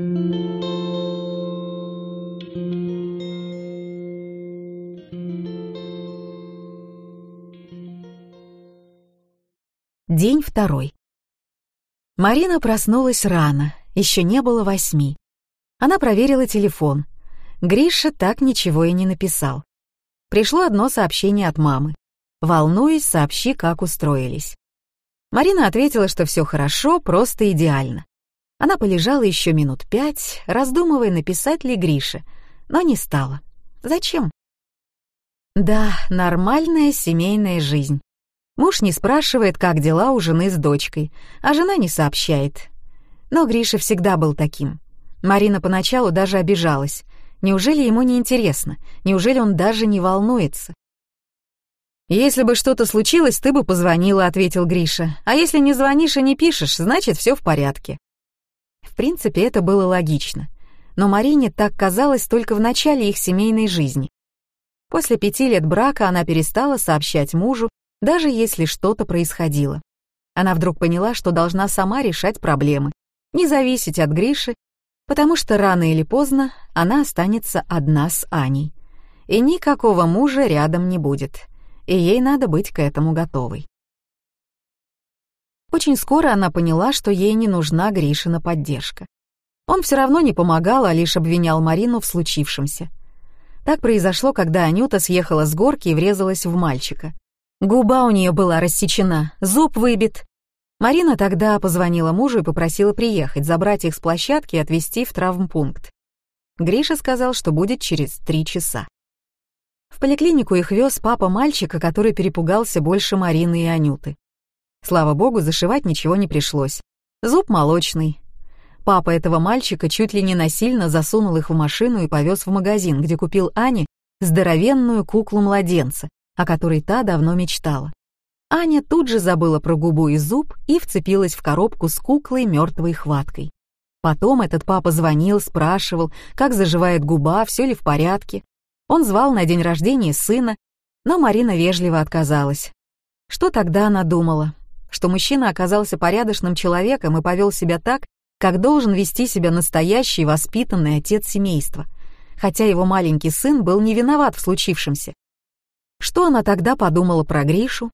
День второй. Марина проснулась рано, еще не было восьми. Она проверила телефон. Гриша так ничего и не написал. Пришло одно сообщение от мамы. «Волнуюсь, сообщи, как устроились». Марина ответила, что все хорошо, просто идеально. Она полежала еще минут пять, раздумывая, написать ли Грише, но не стала. Зачем? Да, нормальная семейная жизнь. Муж не спрашивает, как дела у жены с дочкой, а жена не сообщает. Но Гриша всегда был таким. Марина поначалу даже обижалась. Неужели ему не интересно? Неужели он даже не волнуется? «Если бы что-то случилось, ты бы позвонила», — ответил Гриша. «А если не звонишь и не пишешь, значит, все в порядке». Принципе, это было логично. Но Марине так казалось только в начале их семейной жизни. После пяти лет брака она перестала сообщать мужу, даже если что-то происходило. Она вдруг поняла, что должна сама решать проблемы, не зависеть от Гриши, потому что рано или поздно она останется одна с Аней. И никакого мужа рядом не будет и ей надо быть к этому готовой. Очень скоро она поняла, что ей не нужна Гришина поддержка. Он все равно не помогал, а лишь обвинял Марину в случившемся. Так произошло, когда Анюта съехала с горки и врезалась в мальчика. Губа у нее была рассечена, зуб выбит. Марина тогда позвонила мужу и попросила приехать, забрать их с площадки и отвезти в травмпункт. Гриша сказал, что будет через три часа. В поликлинику их вез папа мальчика, который перепугался больше Марины и Анюты. Слава богу, зашивать ничего не пришлось. Зуб молочный. Папа этого мальчика чуть ли не насильно засунул их в машину и повез в магазин, где купил Ане здоровенную куклу-младенца, о которой та давно мечтала. Аня тут же забыла про губу и зуб и вцепилась в коробку с куклой мертвой хваткой. Потом этот папа звонил, спрашивал, как заживает губа, все ли в порядке. Он звал на день рождения сына, но Марина вежливо отказалась. Что тогда она думала? Что мужчина оказался порядочным человеком и повел себя так, как должен вести себя настоящий воспитанный отец семейства, хотя его маленький сын был не виноват в случившемся. Что она тогда подумала про Гришу?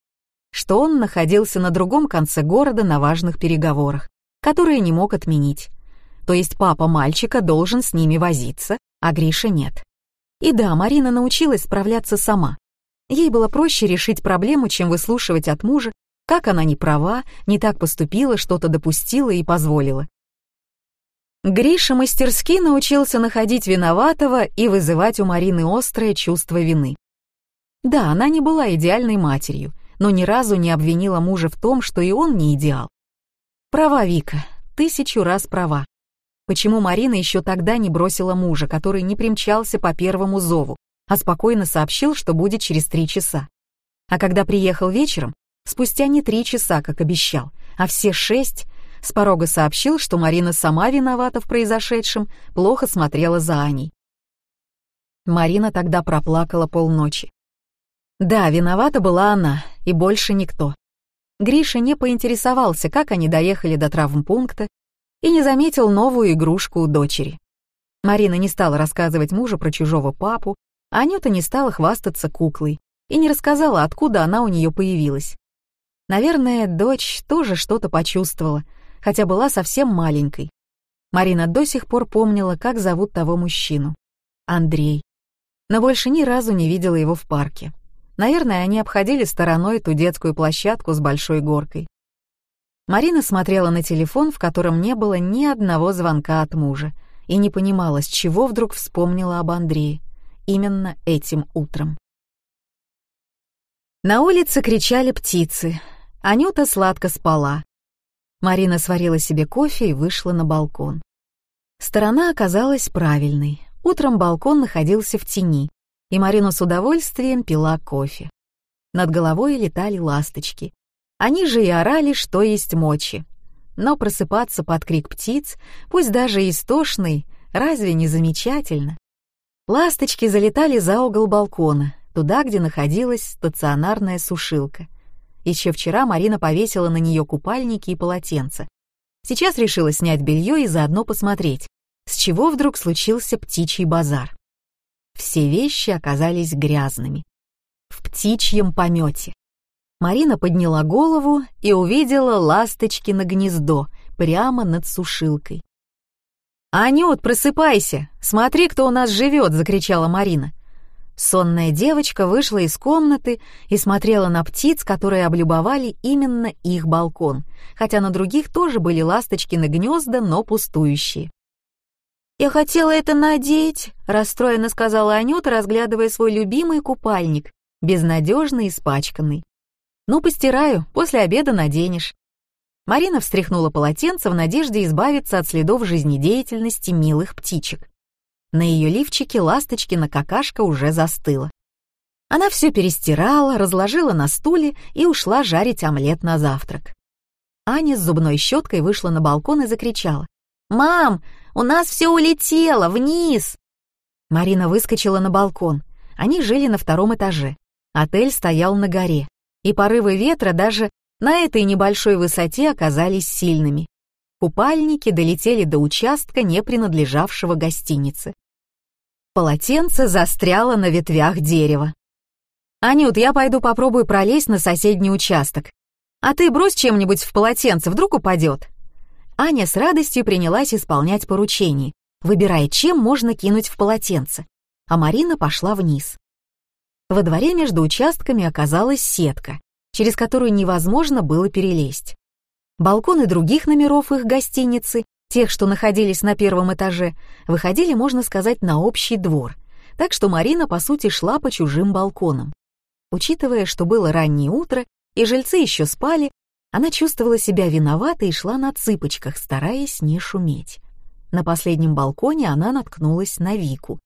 Что он находился на другом конце города на важных переговорах, которые не мог отменить. То есть папа мальчика должен с ними возиться, а Гриша нет. И да, Марина научилась справляться сама. Ей было проще решить проблему, чем выслушивать от мужа, как она не права, не так поступила, что-то допустила и позволила. Гриша мастерски научился находить виноватого и вызывать у Марины острое чувство вины. Да, она не была идеальной матерью, но ни разу не обвинила мужа в том, что и он не идеал. Права, Вика, тысячу раз права. Почему Марина еще тогда не бросила мужа, который не примчался по первому зову, а спокойно сообщил, что будет через три часа? А когда приехал вечером, спустя не три часа, как обещал, а все шесть, с порога сообщил, что Марина сама виновата в произошедшем, плохо смотрела за Аней. Марина тогда проплакала полночи. Да, виновата была она, и больше никто. Гриша не поинтересовался, как они доехали до травмпункта и не заметил новую игрушку у дочери. Марина не стала рассказывать мужу про чужого папу, а Анюта не стала хвастаться куклой и не рассказала, откуда она у нее появилась. Наверное, дочь тоже что-то почувствовала, хотя была совсем маленькой. Марина до сих пор помнила, как зовут того мужчину. Андрей. Но больше ни разу не видела его в парке. Наверное, они обходили стороной ту детскую площадку с большой горкой. Марина смотрела на телефон, в котором не было ни одного звонка от мужа, и не понимала, с чего вдруг вспомнила об Андрее. Именно этим утром. На улице кричали птицы. Анюта сладко спала. Марина сварила себе кофе и вышла на балкон. Сторона оказалась правильной. Утром балкон находился в тени, и Марина с удовольствием пила кофе. Над головой летали ласточки, они же и орали, что есть мочи. Но просыпаться под крик птиц, пусть даже истошный, разве не замечательно? Ласточки залетали за угол балкона, туда, где находилась стационарная сушилка. Еще вчера Марина повесила на нее купальники и полотенца. Сейчас решила снять белье и заодно посмотреть, с чего вдруг случился птичий базар. Все вещи оказались грязными. В птичьем помете. Марина подняла голову и увидела ласточки на гнездо прямо над сушилкой. «Анют, просыпайся! Смотри, кто у нас живет!» — закричала Марина. Сонная девочка вышла из комнаты и смотрела на птиц, которые облюбовали именно их балкон, хотя на других тоже были ласточки на гнезда, но пустующие. «Я хотела это надеть», — расстроенно сказала Анюта, разглядывая свой любимый купальник, безнадежно испачканный. «Ну, постираю, после обеда наденешь». Марина встряхнула полотенце в надежде избавиться от следов жизнедеятельности милых птичек. На ее лифчике ласточкина какашка уже застыла. Она все перестирала, разложила на стуле и ушла жарить омлет на завтрак. Аня с зубной щеткой вышла на балкон и закричала. «Мам, у нас все улетело вниз!» Марина выскочила на балкон. Они жили на втором этаже. Отель стоял на горе, и порывы ветра даже на этой небольшой высоте оказались сильными. Купальники долетели до участка, не принадлежавшего гостинице. Полотенце застряло на ветвях дерева. «Анют, я пойду попробую пролезть на соседний участок. А ты брось чем-нибудь в полотенце, вдруг упадет». Аня с радостью принялась исполнять поручение, выбирая, чем можно кинуть в полотенце, а Марина пошла вниз. Во дворе между участками оказалась сетка, через которую невозможно было перелезть. Балконы других номеров их гостиницы, тех, что находились на первом этаже, выходили, можно сказать, на общий двор, так что Марина, по сути, шла по чужим балконам. Учитывая, что было раннее утро и жильцы еще спали, она чувствовала себя виноватой и шла на цыпочках, стараясь не шуметь. На последнем балконе она наткнулась на Вику.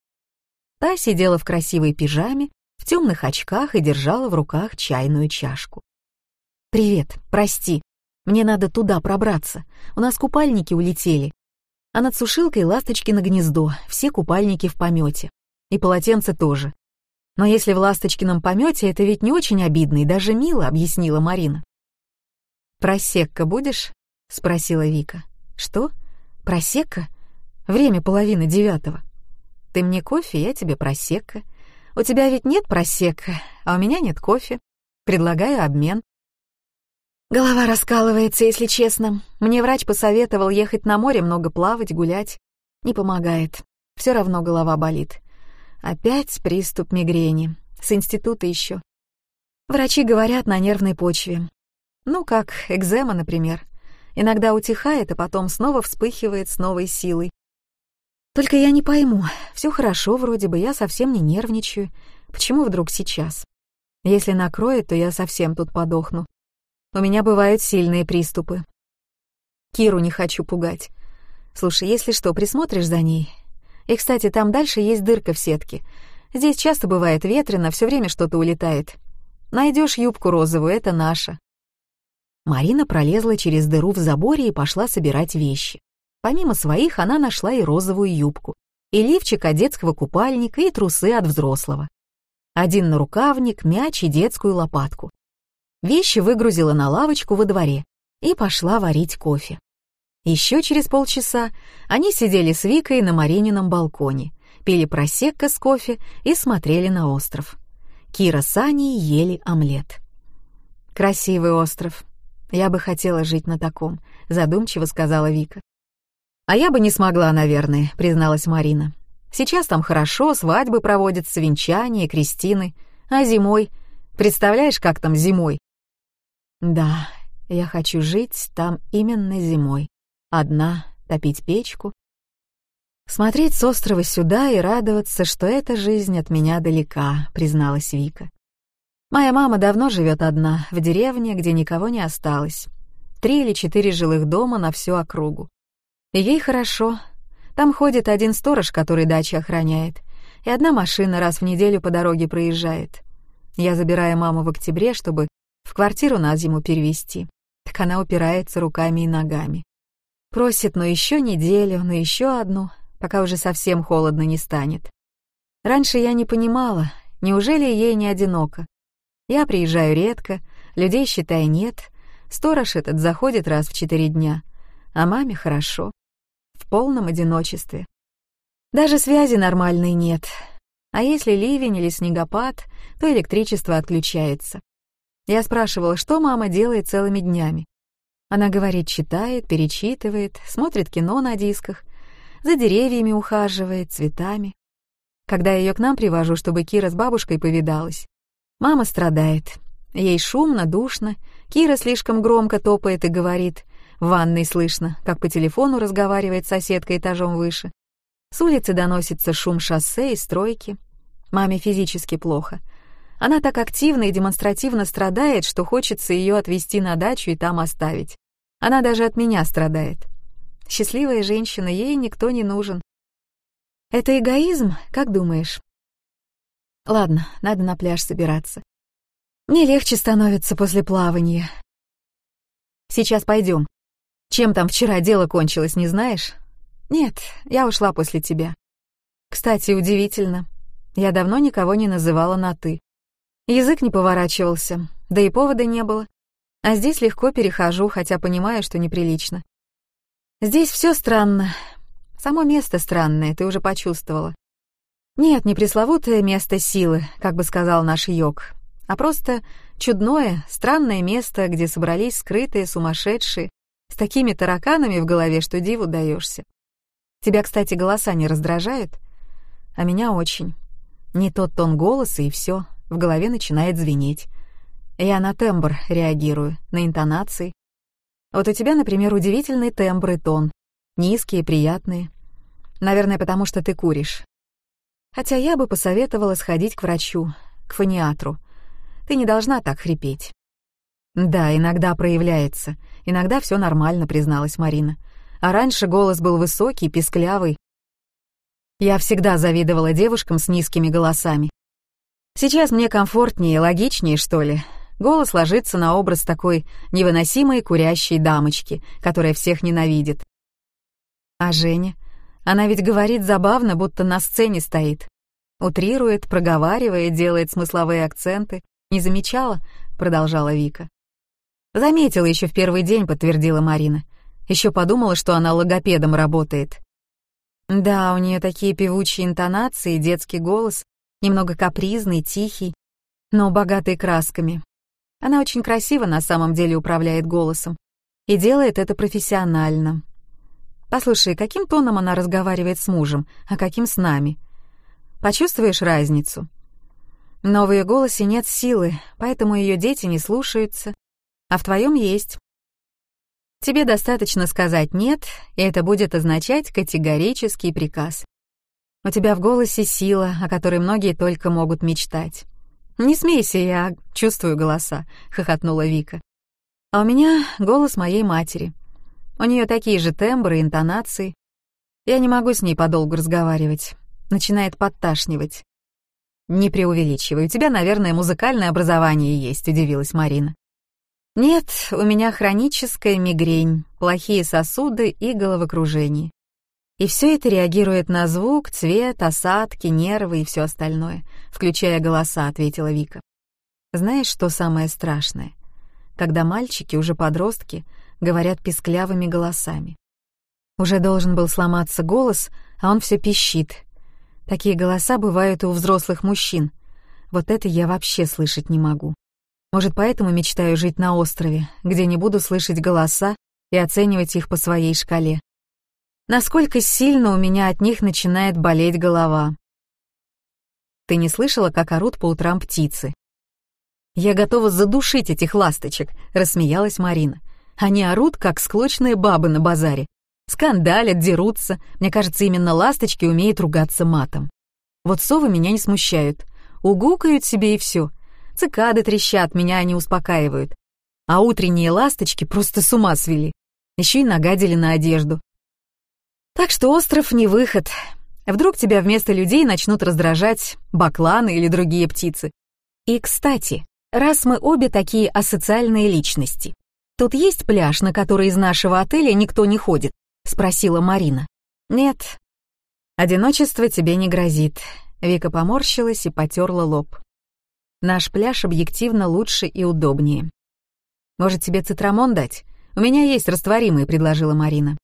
Та сидела в красивой пижаме, в темных очках и держала в руках чайную чашку. «Привет, прости, мне надо туда пробраться, у нас купальники улетели. А над сушилкой ласточки на гнездо, все купальники в помете. И полотенце тоже. Но если в ласточкином помете, это ведь не очень обидно и даже мило», — объяснила Марина. «Просекка будешь?» — спросила Вика. «Что? Просекка? Время половины девятого. Ты мне кофе, я тебе просекка. У тебя ведь нет просекка, а у меня нет кофе. Предлагаю обмен». Голова раскалывается, если честно. Мне врач посоветовал ехать на море, много плавать, гулять. Не помогает. Все равно голова болит. Опять приступ мигрени. С института еще. Врачи говорят на нервной почве. Ну, как экзема, например. Иногда утихает, а потом снова вспыхивает с новой силой. Только я не пойму, все хорошо вроде бы, я совсем не нервничаю. Почему вдруг сейчас? Если накроет, то я совсем тут подохну. У меня бывают сильные приступы. Киру не хочу пугать. Слушай, если что, присмотришь за ней? И, кстати, там дальше есть дырка в сетке. Здесь часто бывает ветрено, все время что-то улетает. Найдешь юбку розовую, это наша. Марина пролезла через дыру в заборе и пошла собирать вещи. Помимо своих, она нашла и розовую юбку, и лифчик от детского купальника, и трусы от взрослого. Один нарукавник, мяч и детскую лопатку. Вещи выгрузила на лавочку во дворе и пошла варить кофе. Еще через полчаса они сидели с Викой на Маринином балконе, пили просекко с кофе и смотрели на остров. Кира с Аней ели омлет. «Красивый остров», «Я бы хотела жить на таком», — задумчиво сказала Вика. «А я бы не смогла, наверное», — призналась Марина. «Сейчас там хорошо, свадьбы проводятся, венчания, крестины. А зимой? Представляешь, как там зимой?» «Да, я хочу жить там именно зимой. Одна, топить печку. Смотреть с острова сюда и радоваться, что эта жизнь от меня далека», — призналась Вика. Моя мама давно живет одна, в деревне, где никого не осталось. Три или четыре жилых дома на всю округу. И ей хорошо. Там ходит один сторож, который дачи охраняет, и одна машина раз в неделю по дороге проезжает. Я забираю маму в октябре, чтобы в квартиру на зиму перевести. Так она упирается руками и ногами. Просит, ну еще неделю, ну еще одну, пока уже совсем холодно не станет. Раньше я не понимала, неужели ей не одиноко. Я приезжаю редко, людей, считай, нет. Сторож этот заходит раз в четыре дня. А маме хорошо. в полном одиночестве. Даже связи нормальной нет. А если ливень или снегопад, то электричество отключается. Я спрашивала, что мама делает целыми днями. Она говорит, читает, перечитывает, смотрит кино на дисках, за деревьями ухаживает, цветами. Когда я ее к нам привожу, чтобы Кира с бабушкой повидалась, мама страдает. Ей шумно, душно, Кира слишком громко топает и говорит. В ванной слышно, как по телефону разговаривает соседка этажом выше. С улицы доносится шум шоссе и стройки. Маме физически плохо. Она так активно и демонстративно страдает, что хочется ее отвезти на дачу и там оставить. Она даже от меня страдает. Счастливая женщина, ей никто не нужен. Это эгоизм, как думаешь? Ладно, надо на пляж собираться. Мне легче становится после плавания. Сейчас пойдем. Чем там вчера дело кончилось, не знаешь? Нет, я ушла после тебя. Кстати, удивительно. Я давно никого не называла на «ты». Язык не поворачивался, да и повода не было. А здесь легко перехожу, хотя понимаю, что неприлично. Здесь все странно, Само место странное, ты уже почувствовала. Нет, не пресловутое место силы, как бы сказал наш йог, а просто чудное, странное место, где собрались скрытые, сумасшедшие, с такими тараканами в голове, что диву даешься. Тебя, кстати, голоса не раздражают? А меня очень. Не тот тон голоса, и все, в голове начинает звенеть. Я на тембр реагирую, на интонации. Вот у тебя, например, удивительный тембр и тон, Низкие, приятные. Наверное, потому что ты куришь. Хотя я бы посоветовала сходить к врачу, к фониатру. Ты не должна так хрипеть. Да, иногда проявляется. Иногда все нормально, призналась Марина. А раньше голос был высокий, писклявый. Я всегда завидовала девушкам с низкими голосами. Сейчас мне комфортнее, логичнее, что ли. Голос ложится на образ такой невыносимой курящей дамочки, которая всех ненавидит. А Женя? Она ведь говорит забавно, будто на сцене стоит. Утрирует, проговаривает, делает смысловые акценты. Не замечала? Продолжала Вика. Заметила еще в первый день, подтвердила Марина. Еще подумала, что она логопедом работает. Да, у нее такие певучие интонации, детский голос, немного капризный, тихий, но богатый красками. Она очень красиво на самом деле управляет голосом и делает это профессионально. Послушай, каким тоном она разговаривает с мужем, а каким с нами? Почувствуешь разницу? Но в ее голосе нет силы, поэтому ее дети не слушаются, а в твоем есть. Тебе достаточно сказать «нет», и это будет означать категорический приказ. У тебя в голосе сила, о которой многие только могут мечтать. «Не смейся, я чувствую голоса», — хохотнула Вика. «А у меня голос моей матери. У нее такие же тембры, интонации. Я не могу с ней подолгу разговаривать. Начинает подташнивать. «Не преувеличивай, у тебя, наверное, музыкальное образование есть», — удивилась Марина. «Нет, у меня хроническая мигрень, плохие сосуды и головокружение. И все это реагирует на звук, цвет, осадки, нервы и все остальное, включая голоса», — ответила Вика. «Знаешь, что самое страшное? Когда мальчики, уже подростки, говорят писклявыми голосами. Уже должен был сломаться голос, а он все пищит. Такие голоса бывают и у взрослых мужчин. Вот это я вообще слышать не могу. Может, поэтому мечтаю жить на острове, где не буду слышать голоса и оценивать их по своей шкале. Насколько сильно у меня от них начинает болеть голова. Ты не слышала, как орут по утрам птицы? Я готова задушить этих ласточек, рассмеялась Марина. Они орут, как склочные бабы на базаре. Скандалят, дерутся. Мне кажется, именно ласточки умеют ругаться матом. Вот совы меня не смущают. Угукают себе и все. Цикады трещат, меня они успокаивают. А утренние ласточки просто с ума свели. Еще и нагадили на одежду. Так что остров не выход. Вдруг тебя вместо людей начнут раздражать бакланы или другие птицы. И, кстати, раз мы обе такие асоциальные личности, «Тут есть пляж, на который из нашего отеля никто не ходит?» — спросила Марина. «Нет». «Одиночество тебе не грозит». Вика поморщилась и потерла лоб. «Наш пляж объективно лучше и удобнее». «Может, тебе цитрамон дать? У меня есть растворимый», — предложила Марина.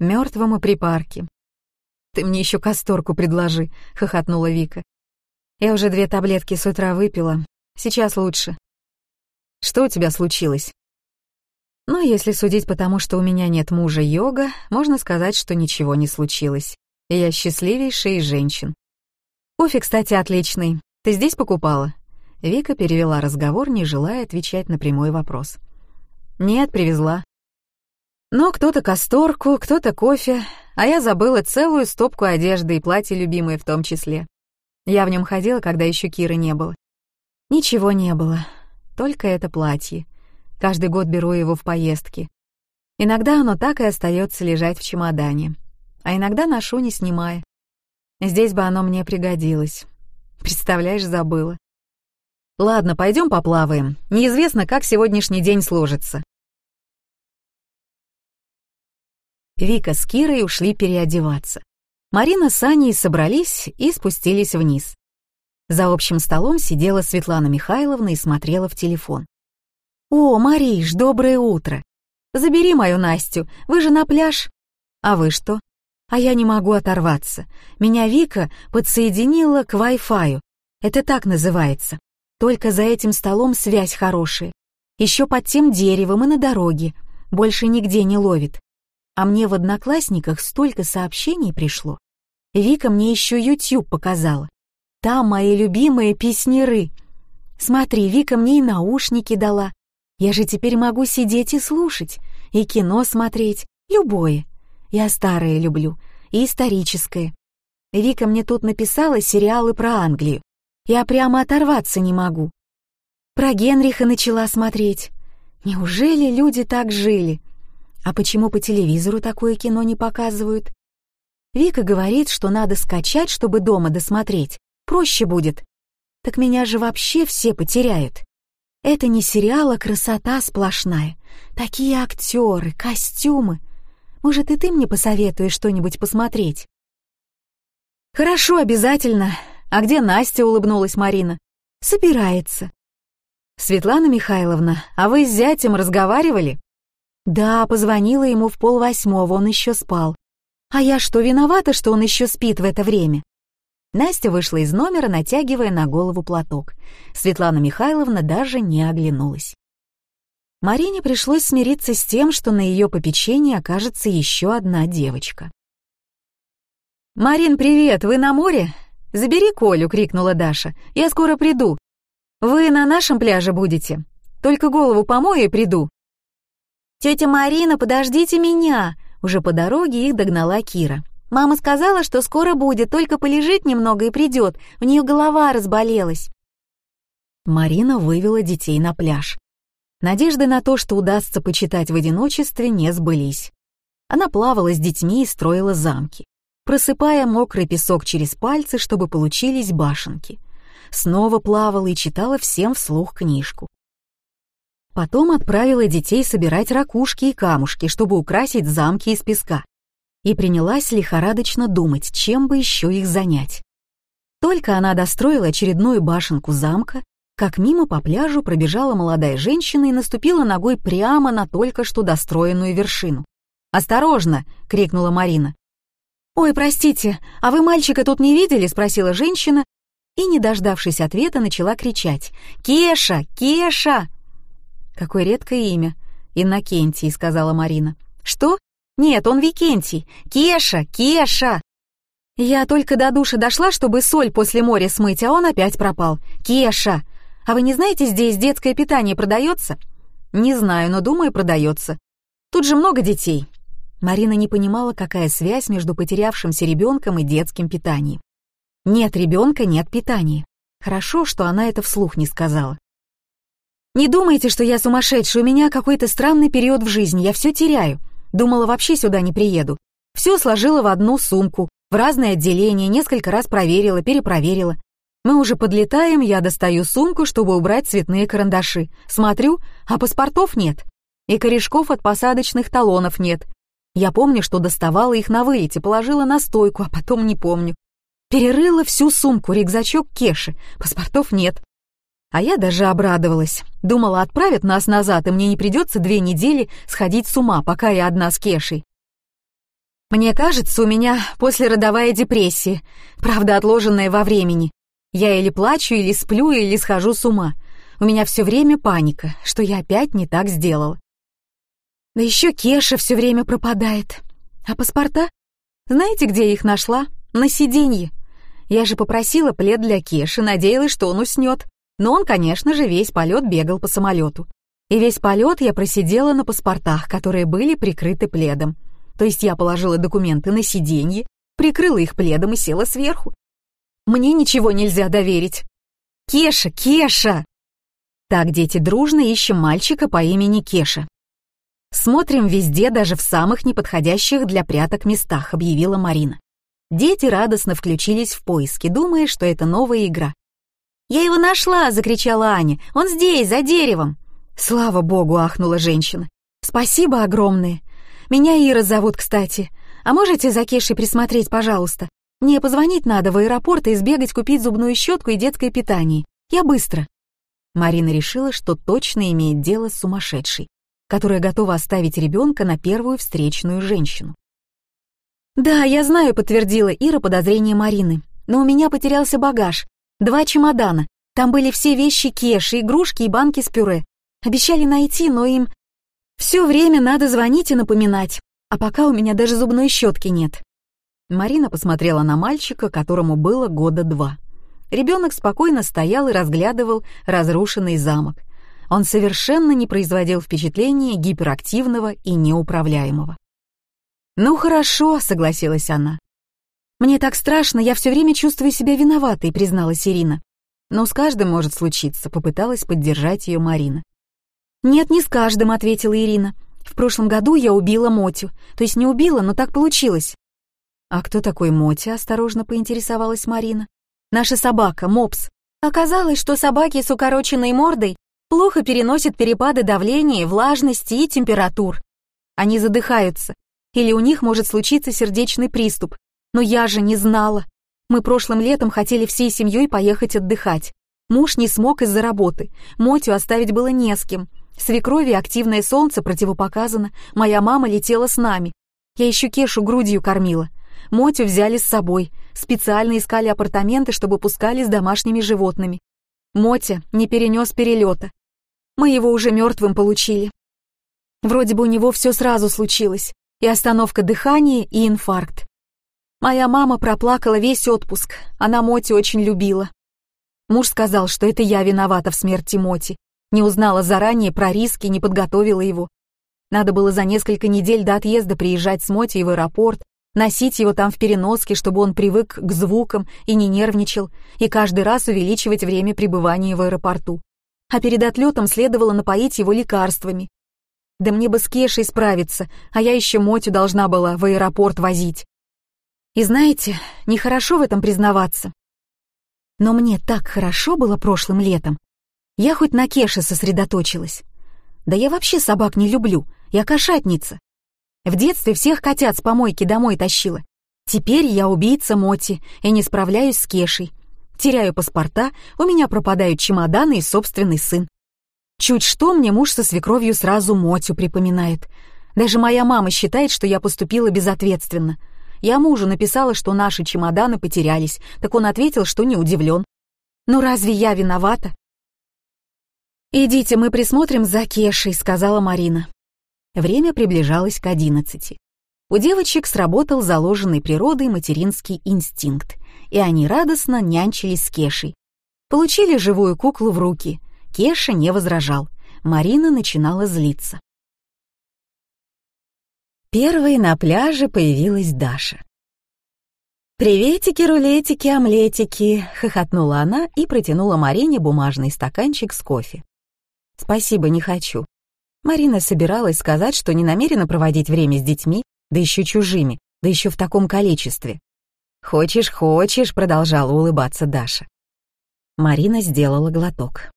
Мертвому припарке. «Ты мне еще касторку предложи», — хохотнула Вика. «Я уже две таблетки с утра выпила. Сейчас лучше». «Что у тебя случилось?» «Ну, если судить по тому, что у меня нет мужа йога, можно сказать, что ничего не случилось. Я счастливейшая из женщин. Кофе, кстати, отличный. Ты здесь покупала?» Вика перевела разговор, не желая отвечать на прямой вопрос. «Нет, привезла. Но кто-то касторку, кто-то кофе, а я забыла целую стопку одежды и платья любимые в том числе. Я в нем ходила, когда еще Киры не было. Ничего не было, только это платье. Каждый год беру его в поездки. Иногда оно так и остается лежать в чемодане, а иногда ношу, не снимая. Здесь бы оно мне пригодилось. Представляешь, забыла. Ладно, пойдем поплаваем. Неизвестно, как сегодняшний день сложится. Вика с Кирой ушли переодеваться. Марина с Аней собрались и спустились вниз. За общим столом сидела Светлана Михайловна и смотрела в телефон. «О, Мариш, доброе утро! Забери мою Настю, вы же на пляж!» «А вы что?» «А я не могу оторваться. Меня Вика подсоединила к Wi-Fi. Это так называется. Только за этим столом связь хорошая. Еще под тем деревом и на дороге. Больше нигде не ловит. А мне в Одноклассниках столько сообщений пришло. Вика мне еще YouTube показала. Там мои любимые песнеры. Смотри, Вика мне и наушники дала. Я же теперь могу сидеть и слушать, и кино смотреть, любое. Я старое люблю, и историческое. Вика мне тут написала сериалы про Англию. Я прямо оторваться не могу. Про Генриха начала смотреть. Неужели люди так жили? А почему по телевизору такое кино не показывают? Вика говорит, что надо скачать, чтобы дома досмотреть. Проще будет. Так меня же вообще все потеряют. Это не сериал, а красота сплошная. Такие актеры, костюмы. Может, и ты мне посоветуешь что-нибудь посмотреть? Хорошо, обязательно. А где Настя, улыбнулась Марина. Собирается. Светлана Михайловна, а вы с зятем разговаривали? Да, позвонила ему в полвосьмого, он еще спал. А я что, виновата, что он еще спит в это время? Настя вышла из номера, натягивая на голову платок. Светлана Михайловна даже не оглянулась. Марине пришлось смириться с тем, что на ее попечении окажется еще одна девочка. «Марин, привет, вы на море? Забери Колю!» — крикнула Даша. «Я скоро приду. Вы на нашем пляже будете? Только голову помою и приду». «Тетя Марина, подождите меня!» Уже по дороге их догнала Кира. «Мама сказала, что скоро будет, только полежит немного и придет. У нее голова разболелась». Марина вывела детей на пляж. Надежды на то, что удастся почитать в одиночестве, не сбылись. Она плавала с детьми и строила замки, просыпая мокрый песок через пальцы, чтобы получились башенки. Снова плавала и читала всем вслух книжку. Потом отправила детей собирать ракушки и камушки, чтобы украсить замки из песка. И принялась лихорадочно думать, чем бы еще их занять. Только она достроила очередную башенку замка, как мимо по пляжу пробежала молодая женщина и наступила ногой прямо на только что достроенную вершину. «Осторожно!» — крикнула Марина. «Ой, простите, а вы мальчика тут не видели?» — спросила женщина, и, не дождавшись ответа, начала кричать. «Кеша! Кеша!» «Какое редкое имя!» «Иннокентий», — сказала Марина. «Что? Нет, он Викентий. Кеша, Кеша!» «Я только до душа дошла, чтобы соль после моря смыть, а он опять пропал. Кеша! А вы не знаете, здесь детское питание продается?» «Не знаю, но думаю, продается. Тут же много детей». Марина не понимала, какая связь между потерявшимся ребенком и детским питанием. Нет ребенка, нет питания. Хорошо, что она это вслух не сказала. Не думайте, что я сумасшедшая, у меня какой-то странный период в жизни, я все теряю. Думала, вообще сюда не приеду. Все сложила в одну сумку, в разные отделения, несколько раз проверила, перепроверила. Мы уже подлетаем, я достаю сумку, чтобы убрать цветные карандаши. Смотрю, а паспортов нет. И корешков от посадочных талонов нет. Я помню, что доставала их на вылете, положила на стойку, а потом не помню. Перерыла всю сумку, рюкзачок Кеши, паспортов нет. А я даже обрадовалась. Думала, отправят нас назад, и мне не придется две недели сходить с ума, пока я одна с Кешей. Мне кажется, у меня послеродовая депрессия, правда, отложенная во времени. Я или плачу, или сплю, или схожу с ума. У меня все время паника, что я опять не так сделала. Да еще Кеша все время пропадает. А паспорта? Знаете, где я их нашла? На сиденье. Я же попросила плед для Кеши, надеялась, что он уснет. Но он, конечно же, весь полет бегал по самолету. И весь полет я просидела на паспортах, которые были прикрыты пледом. То есть я положила документы на сиденье, прикрыла их пледом и села сверху. Мне ничего нельзя доверить. Кеша, Кеша! Так, дети, дружно ищем мальчика по имени Кеша. Смотрим везде, даже в самых неподходящих для пряток местах, объявила Марина. Дети радостно включились в поиски, думая, что это новая игра. «Я его нашла!» — закричала Аня. «Он здесь, за деревом!» «Слава богу!» — ахнула женщина. «Спасибо огромное! Меня Ира зовут, кстати. А можете за Кешей присмотреть, пожалуйста? Мне позвонить надо в аэропорт и сбегать купить зубную щетку и детское питание. Я быстро». Марина решила, что точно имеет дело с сумасшедшей, которая готова оставить ребенка на первую встречную женщину. «Да, я знаю», — подтвердила Ира подозрение Марины. «Но у меня потерялся багаж. Два чемодана. Там были все вещи Кеши, игрушки и банки с пюре. Обещали найти, но им все время надо звонить и напоминать, а пока у меня даже зубной щетки нет. Марина посмотрела на мальчика, которому было года два. Ребенок спокойно стоял и разглядывал разрушенный замок. Он совершенно не производил впечатления гиперактивного и неуправляемого. «Ну хорошо», — согласилась она. «Мне так страшно, я все время чувствую себя виноватой», — призналась Ирина. «Но с каждым может случиться», — попыталась поддержать ее Марина. «Нет, не с каждым», — ответила Ирина. «В прошлом году я убила Мотю. То есть не убила, но так получилось». «А кто такой Мотя?» — осторожно поинтересовалась Марина. «Наша собака, Мопс. Оказалось, что собаки с укороченной мордой плохо переносят перепады давления, влажности и температур. Они задыхаются, или у них может случиться сердечный приступ. Но я же не знала. Мы прошлым летом хотели всей семьей поехать отдыхать. Муж не смог из-за работы, Мотю оставить было не с кем, Свекрови активное солнце противопоказано, моя мама летела с нами. Я еще Кешу грудью кормила. Мотю взяли с собой, специально искали апартаменты, чтобы пускали с домашними животными. Мотя не перенес перелета. Мы его уже мертвым получили. Вроде бы у него все сразу случилось, и остановка дыхания, и инфаркт. Моя мама проплакала весь отпуск, она Моти очень любила. Муж сказал, что это я виновата в смерти Моти, не узнала заранее про риски, не подготовила его. Надо было за несколько недель до отъезда приезжать с Мотей в аэропорт, носить его там в переноске, чтобы он привык к звукам и не нервничал, и каждый раз увеличивать время пребывания в аэропорту. А перед отлетом следовало напоить его лекарствами. Да мне бы с Кешей справиться, а я еще Мотю должна была в аэропорт возить. И знаете, нехорошо в этом признаваться. Но мне так хорошо было прошлым летом, я хоть на Кеше сосредоточилась. Да я вообще собак не люблю, я кошатница. В детстве всех котят с помойки домой тащила. Теперь я убийца Моти и не справляюсь с Кешей. Теряю паспорта, у меня пропадают чемоданы и собственный сын. Чуть что мне муж со свекровью сразу Мотю припоминает. Даже моя мама считает, что я поступила безответственно. Я мужу написала, что наши чемоданы потерялись, так он ответил, что не удивлен. Ну разве я виновата? «Идите, мы присмотрим за Кешей», — сказала Марина. Время приближалось к одиннадцати. У девочек сработал заложенный природой материнский инстинкт, и они радостно нянчились с Кешей. Получили живую куклу в руки. Кеша не возражал. Марина начинала злиться. Первой на пляже появилась Даша. «Приветики, рулетики, омлетики!» — хохотнула она и протянула Марине бумажный стаканчик с кофе. «Спасибо, не хочу». Марина собиралась сказать, что не намерена проводить время с детьми, да еще чужими, да еще в таком количестве. «Хочешь, хочешь», — продолжала улыбаться Даша. Марина сделала глоток.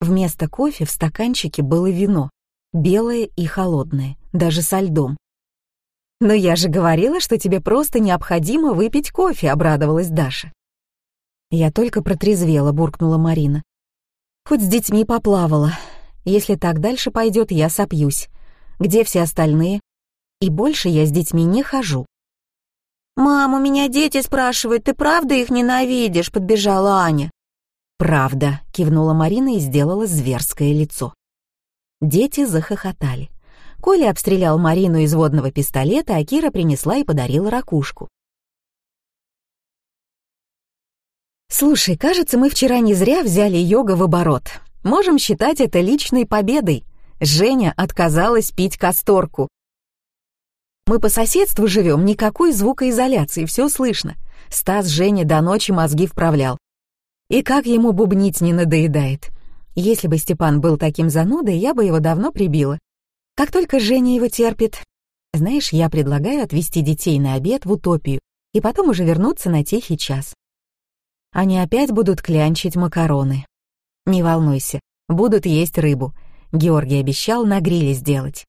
Вместо кофе в стаканчике было вино, белое и холодное, даже со льдом. «Но я же говорила, что тебе просто необходимо выпить кофе», — обрадовалась Даша. «Я только протрезвела», — буркнула Марина. «Хоть с детьми поплавала, если так дальше пойдет, я сопьюсь. Где все остальные? И больше я с детьми не хожу. «Мам, у меня дети спрашивают, ты правда их ненавидишь?» — подбежала Аня. «Правда», — кивнула Марина и сделала зверское лицо. Дети захохотали. Коля обстрелял Марину из водного пистолета, а Кира принесла и подарила ракушку. «Слушай, кажется, мы вчера не зря взяли йога в оборот. Можем считать это личной победой. Женя отказалась пить касторку. Мы по соседству живем, никакой звукоизоляции, все слышно. Стас Жене до ночи мозги вправлял. И как ему бубнить не надоедает. Если бы Степан был таким занудой, я бы его давно прибила. Как только Женя его терпит. Знаешь, я предлагаю отвезти детей на обед в утопию и потом уже вернуться на тихий час. Они опять будут клянчить макароны. Не волнуйся, будут есть рыбу. Георгий обещал на гриле сделать.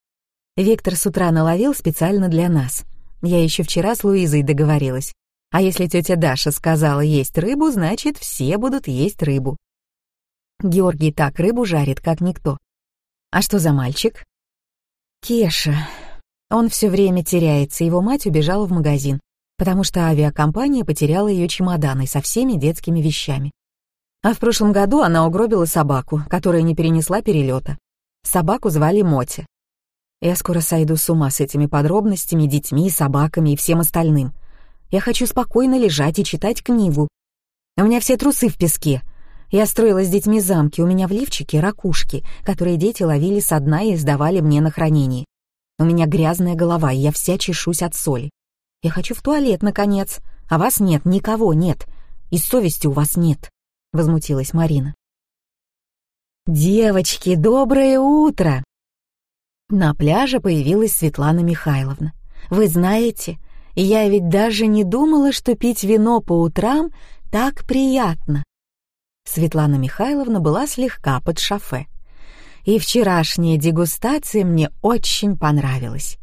Виктор с утра наловил специально для нас. Я еще вчера с Луизой договорилась. А если тетя Даша сказала есть рыбу, значит, все будут есть рыбу. Георгий так рыбу жарит, как никто. А что за мальчик? Кеша. Он все время теряется, его мать убежала в магазин, потому что авиакомпания потеряла ее чемоданы со всеми детскими вещами. А в прошлом году она угробила собаку, которая не перенесла перелета. Собаку звали Моти. Я скоро сойду с ума с этими подробностями, детьми, собаками и всем остальным. Я хочу спокойно лежать и читать книгу. У меня все трусы в песке. Я строила с детьми замки, у меня в лифчике ракушки, которые дети ловили со дна и сдавали мне на хранение. У меня грязная голова, и я вся чешусь от соли. Я хочу в туалет, наконец. А вас нет, никого нет. И совести у вас нет», — возмутилась Марина. «Девочки, доброе утро!» На пляже появилась Светлана Михайловна. «Вы знаете, я ведь даже не думала, что пить вино по утрам так приятно». Светлана Михайловна была слегка под шофе. И вчерашняя дегустация мне очень понравилась.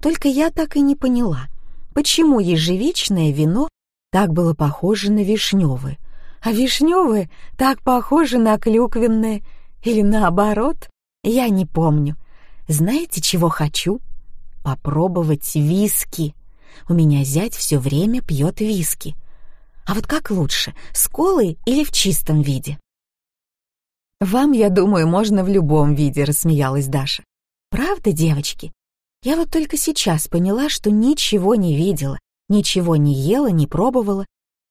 Только я так и не поняла, почему ежевичное вино так было похоже на вишневое, а вишневое так похоже на клюквенное — или наоборот? Я не помню. Знаете, чего хочу? Попробовать виски. У меня зять все время пьет виски. А вот как лучше, с колой или в чистом виде? «Вам, я думаю, можно в любом виде», — рассмеялась Даша. «Правда, девочки? Я вот только сейчас поняла, что ничего не видела, ничего не ела, не пробовала.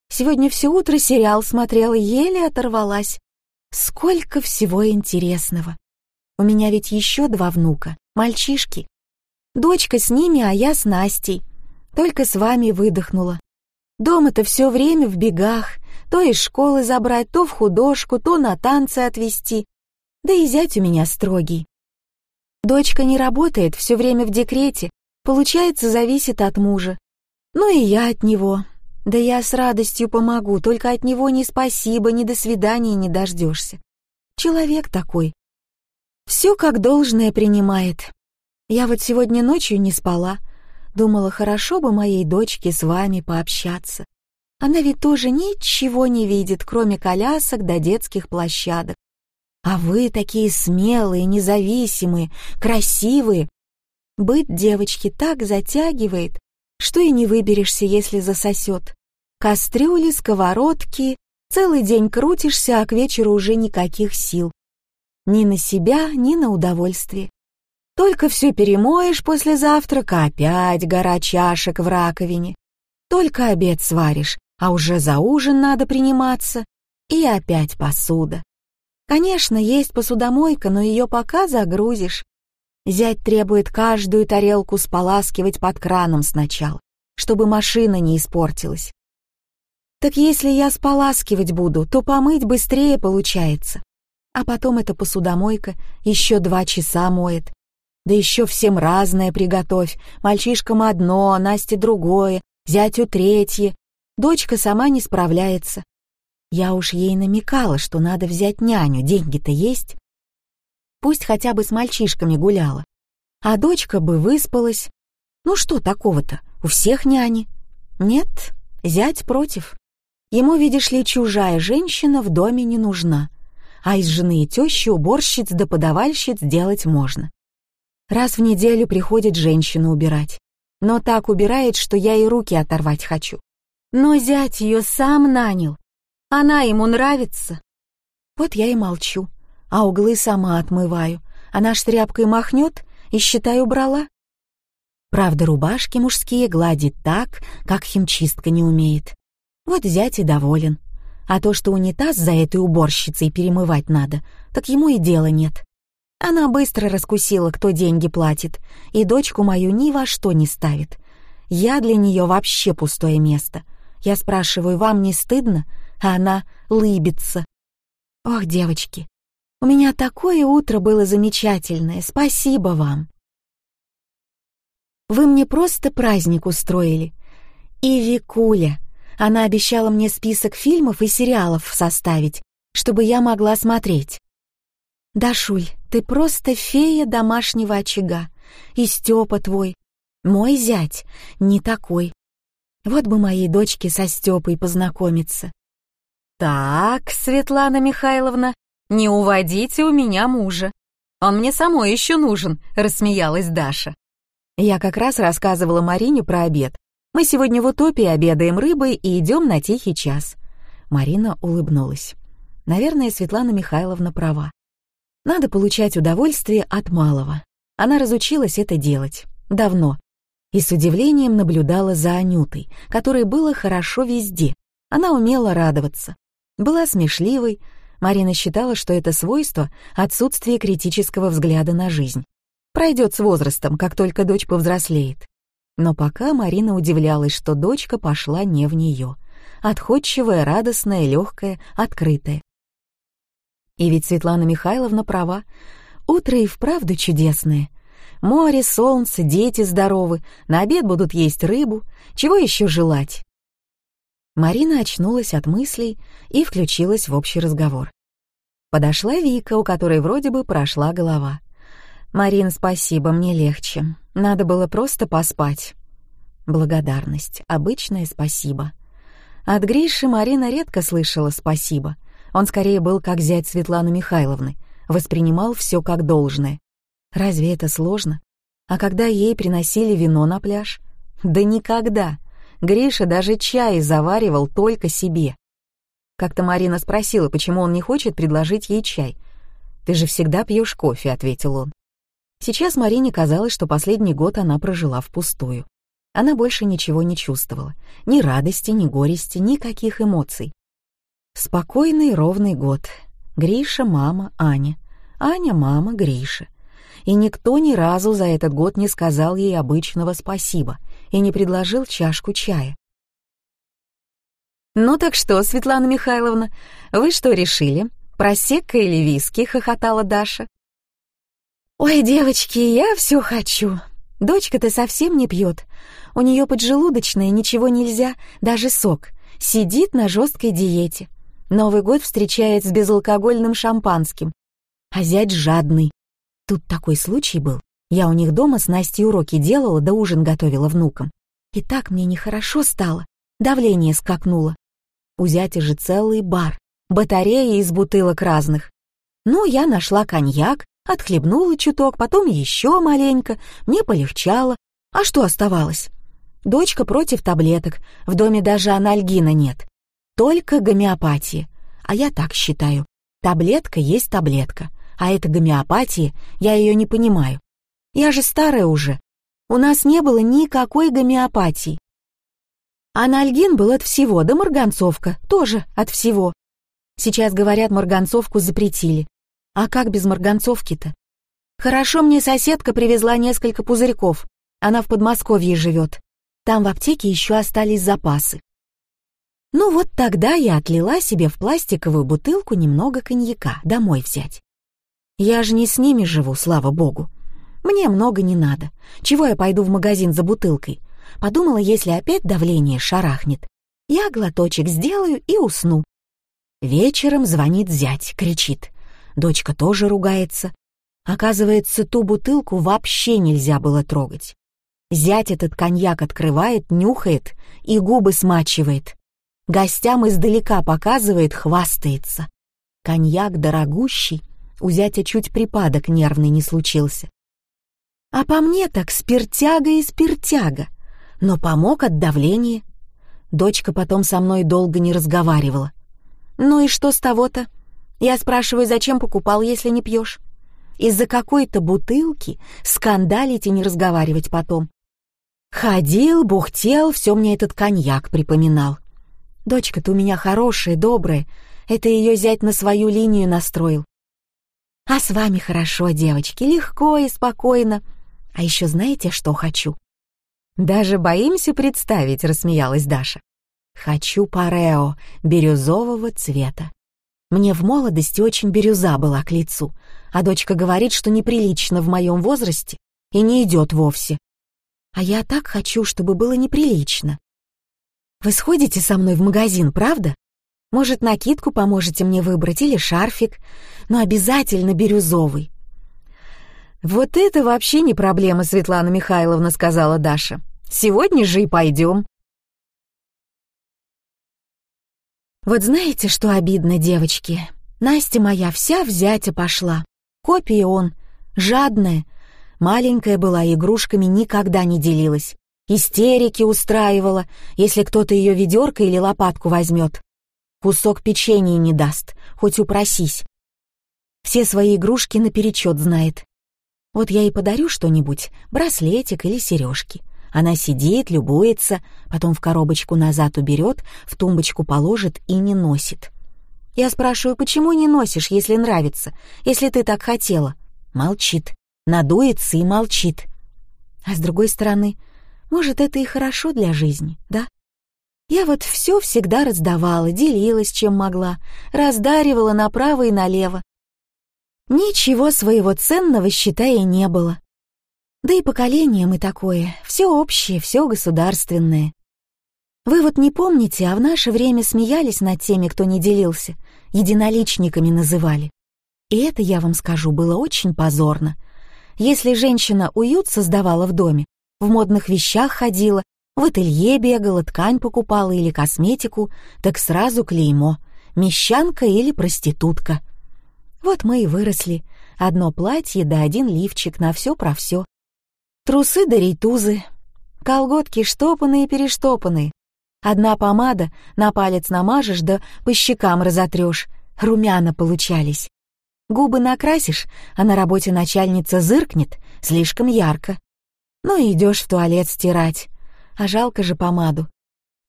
Сегодня все утро сериал смотрела, еле оторвалась. Сколько всего интересного. У меня ведь еще два внука, мальчишки. Дочка с ними, а я с Настей. Только с вами выдохнула. Дома-то все время в бегах. То из школы забрать, то в художку, то на танцы отвезти. Да и зять у меня строгий. Дочка не работает, все время в декрете. Получается, зависит от мужа. Ну и я от него. Да я с радостью помогу, только от него ни спасибо, ни до свидания не дождешься. Человек такой. Все как должное принимает. Я вот сегодня ночью не спала. Думала, хорошо бы моей дочке с вами пообщаться. Она ведь тоже ничего не видит, кроме колясок до детских площадок. А вы такие смелые, независимые, красивые. Быть девочки так затягивает, что и не выберешься, если засосет. Кастрюли, сковородки, целый день крутишься, а к вечеру уже никаких сил. Ни на себя, ни на удовольствие. Только все перемоешь после завтрака, опять гора чашек в раковине. Только обед сваришь, а уже за ужин надо приниматься. И опять посуда. Конечно, есть посудомойка, но ее пока загрузишь. Зять требует каждую тарелку споласкивать под краном сначала, чтобы машина не испортилась. Так если я споласкивать буду, то помыть быстрее получается. А потом эта посудомойка еще два часа моет. Да еще всем разное приготовь. Мальчишкам одно, Насте другое, зятю третье. Дочка сама не справляется. Я уж ей намекала, что надо взять няню, деньги-то есть. Пусть хотя бы с мальчишками гуляла. А дочка бы выспалась. Ну что такого-то, у всех няни. Нет, зять против. Ему, видишь ли, чужая женщина в доме не нужна, а из жены и тещи уборщиц да подавальщиц делать можно. Раз в неделю приходит женщина убирать. но так убирает, что я и руки оторвать хочу. Но зять ее сам нанял. Она ему нравится. Вот я и молчу, а углы сама отмываю. Она ж махнет и, считай, убрала. Правда, рубашки мужские гладит так, как химчистка не умеет. Вот зять и доволен. А то, что унитаз за этой уборщицей перемывать надо, так ему и дела нет. Она быстро раскусила, кто деньги платит, и дочку мою ни во что не ставит. Я для нее вообще пустое место. Я спрашиваю, вам не стыдно? А она лыбится. Ох, девочки, у меня такое утро было замечательное, спасибо вам. Вы мне просто праздник устроили. И Викуля. Она обещала мне список фильмов и сериалов составить, чтобы я могла смотреть. Дашуль, ты просто фея домашнего очага. И Степа твой. Мой зять не такой. Вот бы моей дочке со Степой познакомиться. Так, Светлана Михайловна, не уводите у меня мужа. Он мне самой еще нужен, рассмеялась Даша. Я как раз рассказывала Марине про обед. Мы сегодня в Утопии обедаем рыбой и идем на тихий час. Марина улыбнулась. Наверное, Светлана Михайловна права. Надо получать удовольствие от малого. Она разучилась это делать. Давно. И с удивлением наблюдала за Анютой, которой было хорошо везде. Она умела радоваться. Была смешливой. Марина считала, что это свойство — отсутствие критического взгляда на жизнь пройдет с возрастом, как только дочь повзрослеет. Но пока Марина удивлялась, что дочка пошла не в нее. Отходчивая, радостная, легкая, открытая. И ведь Светлана Михайловна права. Утро и вправду чудесное. Море, солнце, дети здоровы, на обед будут есть рыбу. Чего еще желать? Марина очнулась от мыслей и включилась в общий разговор. Подошла Вика, у которой вроде бы прошла голова. «Марин, спасибо, мне легче. Надо было просто поспать». Благодарность, обычное спасибо. От Гриши Марина редко слышала «спасибо». Он скорее был как зять Светланы Михайловны, воспринимал все как должное. Разве это сложно? А когда ей приносили вино на пляж? Да никогда. Гриша даже чай заваривал только себе. Как-то Марина спросила, почему он не хочет предложить ей чай. «Ты же всегда пьешь кофе», — ответил он. Сейчас Марине казалось, что последний год она прожила впустую. Она больше ничего не чувствовала. Ни радости, ни горести, никаких эмоций. Спокойный, ровный год. Гриша, мама, Аня. Аня, мама, Гриша. И никто ни разу за этот год не сказал ей обычного спасибо и не предложил чашку чая. «Ну так что, Светлана Михайловна, вы что решили? Просекка или виски?» — хохотала Даша. «Ой, девочки, я все хочу. Дочка-то совсем не пьет. У нее поджелудочная, ничего нельзя, даже сок. Сидит на жесткой диете. Новый год встречает с безалкогольным шампанским. А зять жадный. Тут такой случай был. Я у них дома с Настей уроки делала, да ужин готовила внукам. И так мне нехорошо стало. Давление скакнуло. У зятя же целый бар, батарея из бутылок разных. Ну, я нашла коньяк, Отхлебнула чуток, потом еще маленько, мне полегчало. А что оставалось? Дочка против таблеток, в доме даже анальгина нет. Только гомеопатия. А я так считаю. Таблетка есть таблетка, а это гомеопатия, я ее не понимаю. Я же старая уже. У нас не было никакой гомеопатии. Анальгин был от всего, да марганцовка тоже от всего. Сейчас, говорят, марганцовку запретили. А как без марганцовки-то? Хорошо мне соседка привезла несколько пузырьков. Она в Подмосковье живет. Там в аптеке еще остались запасы. Ну вот тогда я отлила себе в пластиковую бутылку немного коньяка домой взять. Я же не с ними живу, слава богу. Мне много не надо. Чего я пойду в магазин за бутылкой? Подумала, если опять давление шарахнет, я глоточек сделаю и усну. Вечером звонит зять, кричит дочка тоже ругается. Оказывается, ту бутылку вообще нельзя было трогать. Зять этот коньяк открывает, нюхает и губы смачивает. Гостям издалека показывает, хвастается. Коньяк дорогущий, у зятя чуть припадок нервный не случился. А по мне так спиртяга и спиртяга. Но помог от давления. Дочка потом со мной долго не разговаривала. Ну и что с того-то? Я спрашиваю, зачем покупал, если не пьешь? Из-за какой-то бутылки скандалить и не разговаривать потом. Ходил, бухтел, все мне этот коньяк припоминал. Дочка-то у меня хорошая, добрая. Это ее зять на свою линию настроил. А с вами хорошо, девочки, легко и спокойно. А еще знаете, что хочу? Даже боимся представить, рассмеялась Даша. Хочу парео бирюзового цвета. Мне в молодости очень бирюза была к лицу, а дочка говорит, что неприлично в моем возрасте и не идет вовсе. А я так хочу, чтобы было неприлично. Вы сходите со мной в магазин, правда? Может, накидку поможете мне выбрать или шарфик, но обязательно бирюзовый. Вот это вообще не проблема, Светлана Михайловна, сказала Даша. Сегодня же и пойдем. Вот знаете, что обидно, девочки? Настя моя вся взятя пошла. Копия он, жадная. Маленькая была, игрушками никогда не делилась. Истерики устраивала, если кто-то ее ведерко или лопатку возьмет. Кусок печенья не даст, хоть упросись. Все свои игрушки наперечет знает. Вот я и подарю что-нибудь, браслетик или сережки. Она сидит, любуется, потом в коробочку назад уберет, в тумбочку положит и не носит. Я спрашиваю, почему не носишь, если нравится, если ты так хотела? Молчит, надуется и молчит. А с другой стороны, может, это и хорошо для жизни, да? Я вот все всегда раздавала, делилась, чем могла, раздаривала направо и налево. Ничего своего ценного, считая, не было. Да и поколение мы такое, все общее, все государственное. Вы вот не помните, а в наше время смеялись над теми, кто не делился, единоличниками называли. И это, я вам скажу, было очень позорно. Если женщина уют создавала в доме, в модных вещах ходила, в ателье бегала, ткань покупала или косметику, так сразу клеймо — мещанка или проститутка. Вот мы и выросли. Одно платье да один лифчик на все про все. Трусы да рейтузы. Колготки штопанные-перештопанные. Одна помада, на палец намажешь да по щекам разотрешь. Румяна получались. Губы накрасишь, а на работе начальница зыркнет, слишком ярко. Ну и идешь в туалет стирать. А жалко же помаду.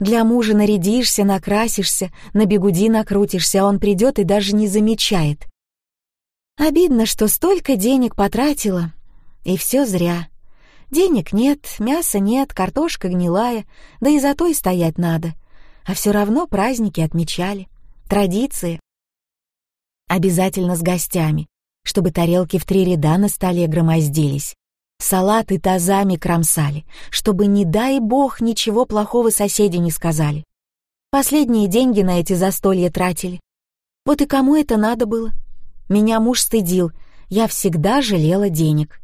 Для мужа нарядишься, накрасишься, на бегуди накрутишься, а он придет и даже не замечает. Обидно, что столько денег потратила, и все зря. Денег нет, мяса нет, картошка гнилая, да и за то и стоять надо. А все равно праздники отмечали. Традиции. Обязательно с гостями, чтобы тарелки в три ряда на столе громоздились. Салаты тазами кромсали, чтобы, не дай бог, ничего плохого соседи не сказали. Последние деньги на эти застолья тратили. Вот и кому это надо было? Меня муж стыдил, я всегда жалела денег.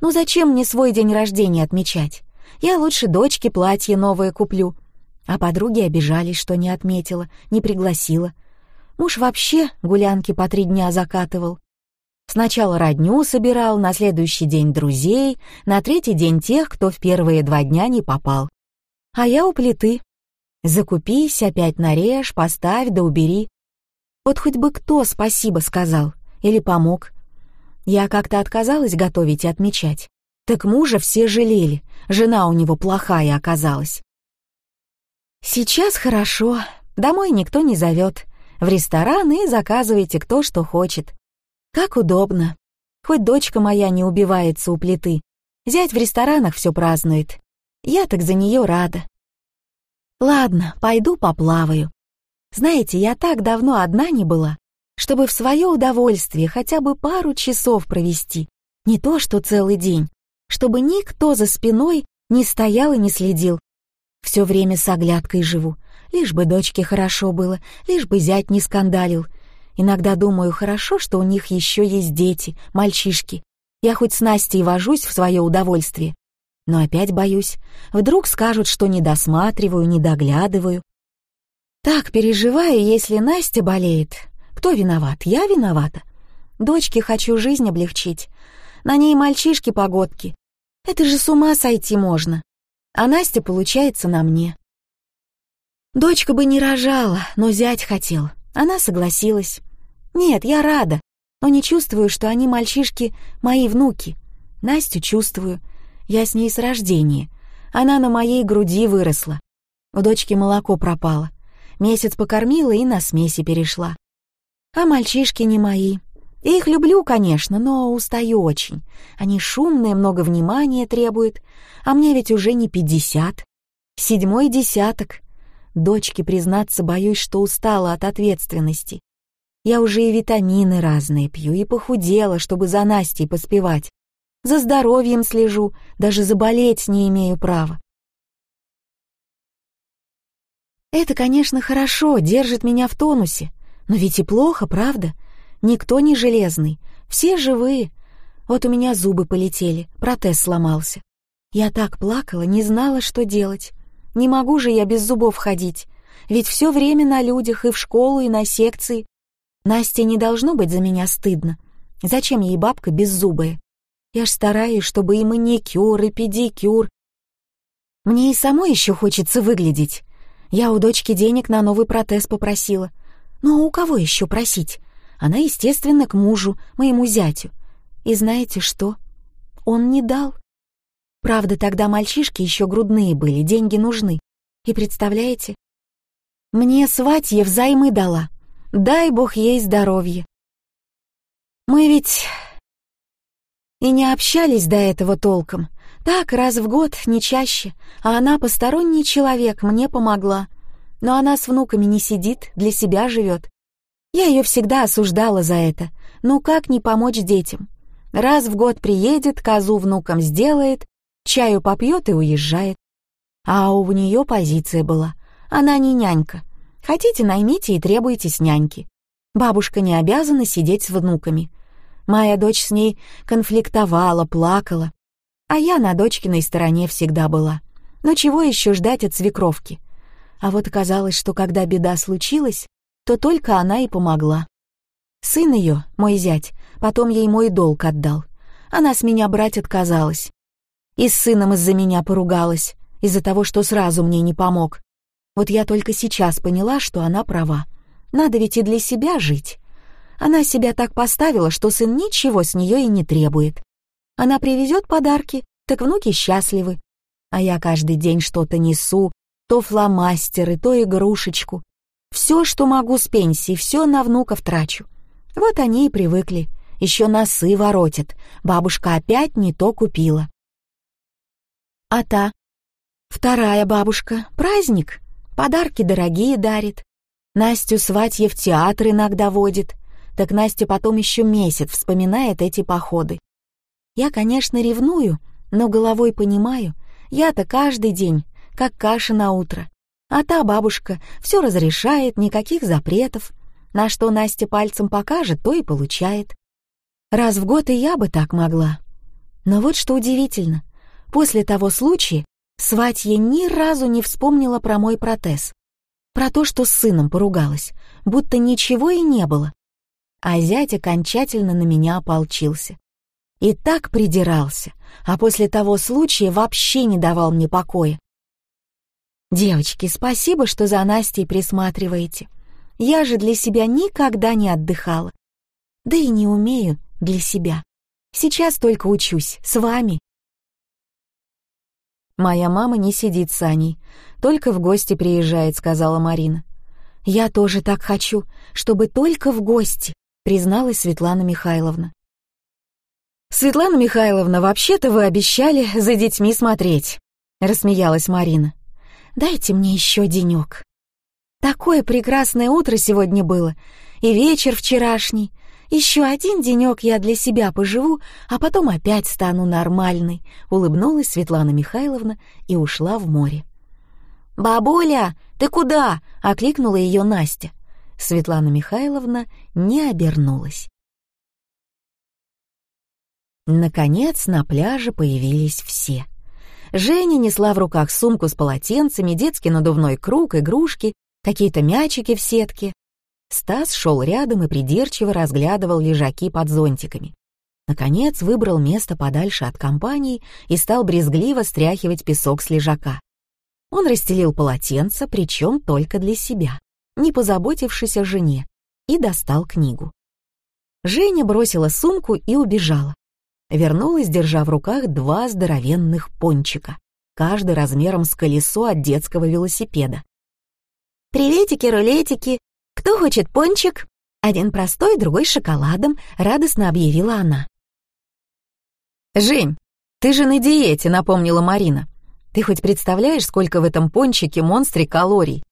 Ну зачем мне свой день рождения отмечать? Я лучше дочке платье новое куплю. А подруги обижались, что не отметила, не пригласила. Муж вообще гулянки по три дня закатывал. Сначала родню собирал, на следующий день друзей, на третий день тех, кто в первые два дня не попал. А я у плиты. Закупись, опять нарежь, поставь да убери. Вот хоть бы кто спасибо сказал или помог. Я как-то отказалась готовить и отмечать. Так мужа все жалели, жена у него плохая оказалась. Сейчас хорошо, домой никто не зовет. В ресторан и заказывайте кто что хочет. Как удобно. Хоть дочка моя не убивается у плиты. Зять в ресторанах все празднует. Я так за нее рада. Ладно, пойду поплаваю. Знаете, я так давно одна не была чтобы в свое удовольствие хотя бы пару часов провести, не то что целый день, чтобы никто за спиной не стоял и не следил. Все время с оглядкой живу, лишь бы дочке хорошо было, лишь бы зять не скандалил. Иногда думаю, хорошо, что у них еще есть дети, мальчишки. Я хоть с Настей вожусь в свое удовольствие, но опять боюсь. Вдруг скажут, что не досматриваю, не доглядываю. Так переживаю, если Настя болеет, кто виноват? Я виновата. Дочке хочу жизнь облегчить. На ней мальчишки-погодки. Это же с ума сойти можно. А Настя, получается, на мне. Дочка бы не рожала, но зять хотел. Она согласилась. Нет, я рада, но не чувствую, что они, мальчишки, мои внуки. Настю чувствую. Я с ней с рождения. Она на моей груди выросла. У дочки молоко пропало. Месяц покормила и на смеси перешла. А мальчишки не мои. Я их люблю, конечно, но устаю очень. Они шумные, много внимания требуют, а мне ведь уже не пятьдесят. Седьмой десяток. Дочке, признаться, боюсь, что устала от ответственности. Я уже и витамины разные пью, и похудела, чтобы за Настей поспевать. За здоровьем слежу, даже заболеть не имею права. Это, конечно, хорошо, держит меня в тонусе, но ведь и плохо, правда? Никто не железный, все живые. Вот у меня зубы полетели, протез сломался. Я так плакала, не знала, что делать. Не могу же я без зубов ходить, ведь все время на людях и в школу, и на секции. Насте не должно быть за меня стыдно. Зачем ей бабка беззубая? Я ж стараюсь, чтобы и маникюр, и педикюр. Мне и самой еще хочется выглядеть. Я у дочки денег на новый протез попросила. Ну а у кого еще просить? Она, естественно, к мужу, моему зятю. И знаете что? Он не дал. Правда, тогда мальчишки еще грудные были, деньги нужны. И представляете? Мне сватье взаймы дала. Дай бог ей здоровье. Мы ведь и не общались до этого толком. Так, раз в год, не чаще. А она посторонний человек, мне помогла. Но она с внуками не сидит, для себя живет. Я ее всегда осуждала за это. Ну как не помочь детям? Раз в год приедет, козу внукам сделает, чаю попьет и уезжает. А у нее позиция была. Она не нянька. Хотите, наймите и требуйте с няньки. Бабушка не обязана сидеть с внуками. Моя дочь с ней конфликтовала, плакала. А я на дочкиной стороне всегда была. Но чего еще ждать от свекровки? А вот оказалось, что когда беда случилась, то только она и помогла. Сын ее, мой зять, потом ей мой долг отдал. Она с меня брать отказалась. И с сыном из-за меня поругалась, из-за того, что сразу мне не помог. Вот я только сейчас поняла, что она права. Надо ведь и для себя жить. Она себя так поставила, что сын ничего с нее и не требует. Она привезет подарки, так внуки счастливы. А я каждый день что-то несу, то фломастеры, то игрушечку. Все, что могу с пенсии, все на внуков трачу. Вот они и привыкли. Еще носы воротят. Бабушка опять не то купила. А та? Вторая бабушка. Праздник. Подарки дорогие дарит. Настю сватье в театр иногда водит. Так Настя потом еще месяц вспоминает эти походы. Я, конечно, ревную, но головой понимаю, я-то каждый день, как каша на утро. А та бабушка все разрешает, никаких запретов. На что Настя пальцем покажет, то и получает. Раз в год и я бы так могла. Но вот что удивительно. После того случая сватья ни разу не вспомнила про мой протез. Про то, что с сыном поругалась, будто ничего и не было. А зять окончательно на меня ополчился. И так придирался, а после того случая вообще не давал мне покоя. «Девочки, спасибо, что за Настей присматриваете. Я же для себя никогда не отдыхала. Да и не умею для себя. Сейчас только учусь, с вами». «Моя мама не сидит с Аней, только в гости приезжает», — сказала Марина. «Я тоже так хочу, чтобы только в гости», — призналась Светлана Михайловна. «Светлана Михайловна, вообще-то вы обещали за детьми смотреть», — рассмеялась Марина. Дайте мне еще денек. Такое прекрасное утро сегодня было, и вечер вчерашний. Еще один денек я для себя поживу, а потом опять стану нормальной», — улыбнулась Светлана Михайловна и ушла в море. «Бабуля, ты куда?» — окликнула ее Настя. Светлана Михайловна не обернулась. Наконец на пляже появились все — Женя несла в руках сумку с полотенцами, детский надувной круг, игрушки, какие-то мячики в сетке. Стас шел рядом и придирчиво разглядывал лежаки под зонтиками. Наконец выбрал место подальше от компании и стал брезгливо стряхивать песок с лежака. Он расстелил полотенце, причем только для себя, не позаботившись о жене, и достал книгу. Женя бросила сумку и убежала. Вернулась, держа в руках два здоровенных пончика, каждый размером с колесо от детского велосипеда. «Приветики-рулетики! Кто хочет пончик?» Один простой, другой с шоколадом, радостно объявила она. «Жень, ты же на диете», — напомнила Марина. «Ты хоть представляешь, сколько в этом пончике монстре калорий?»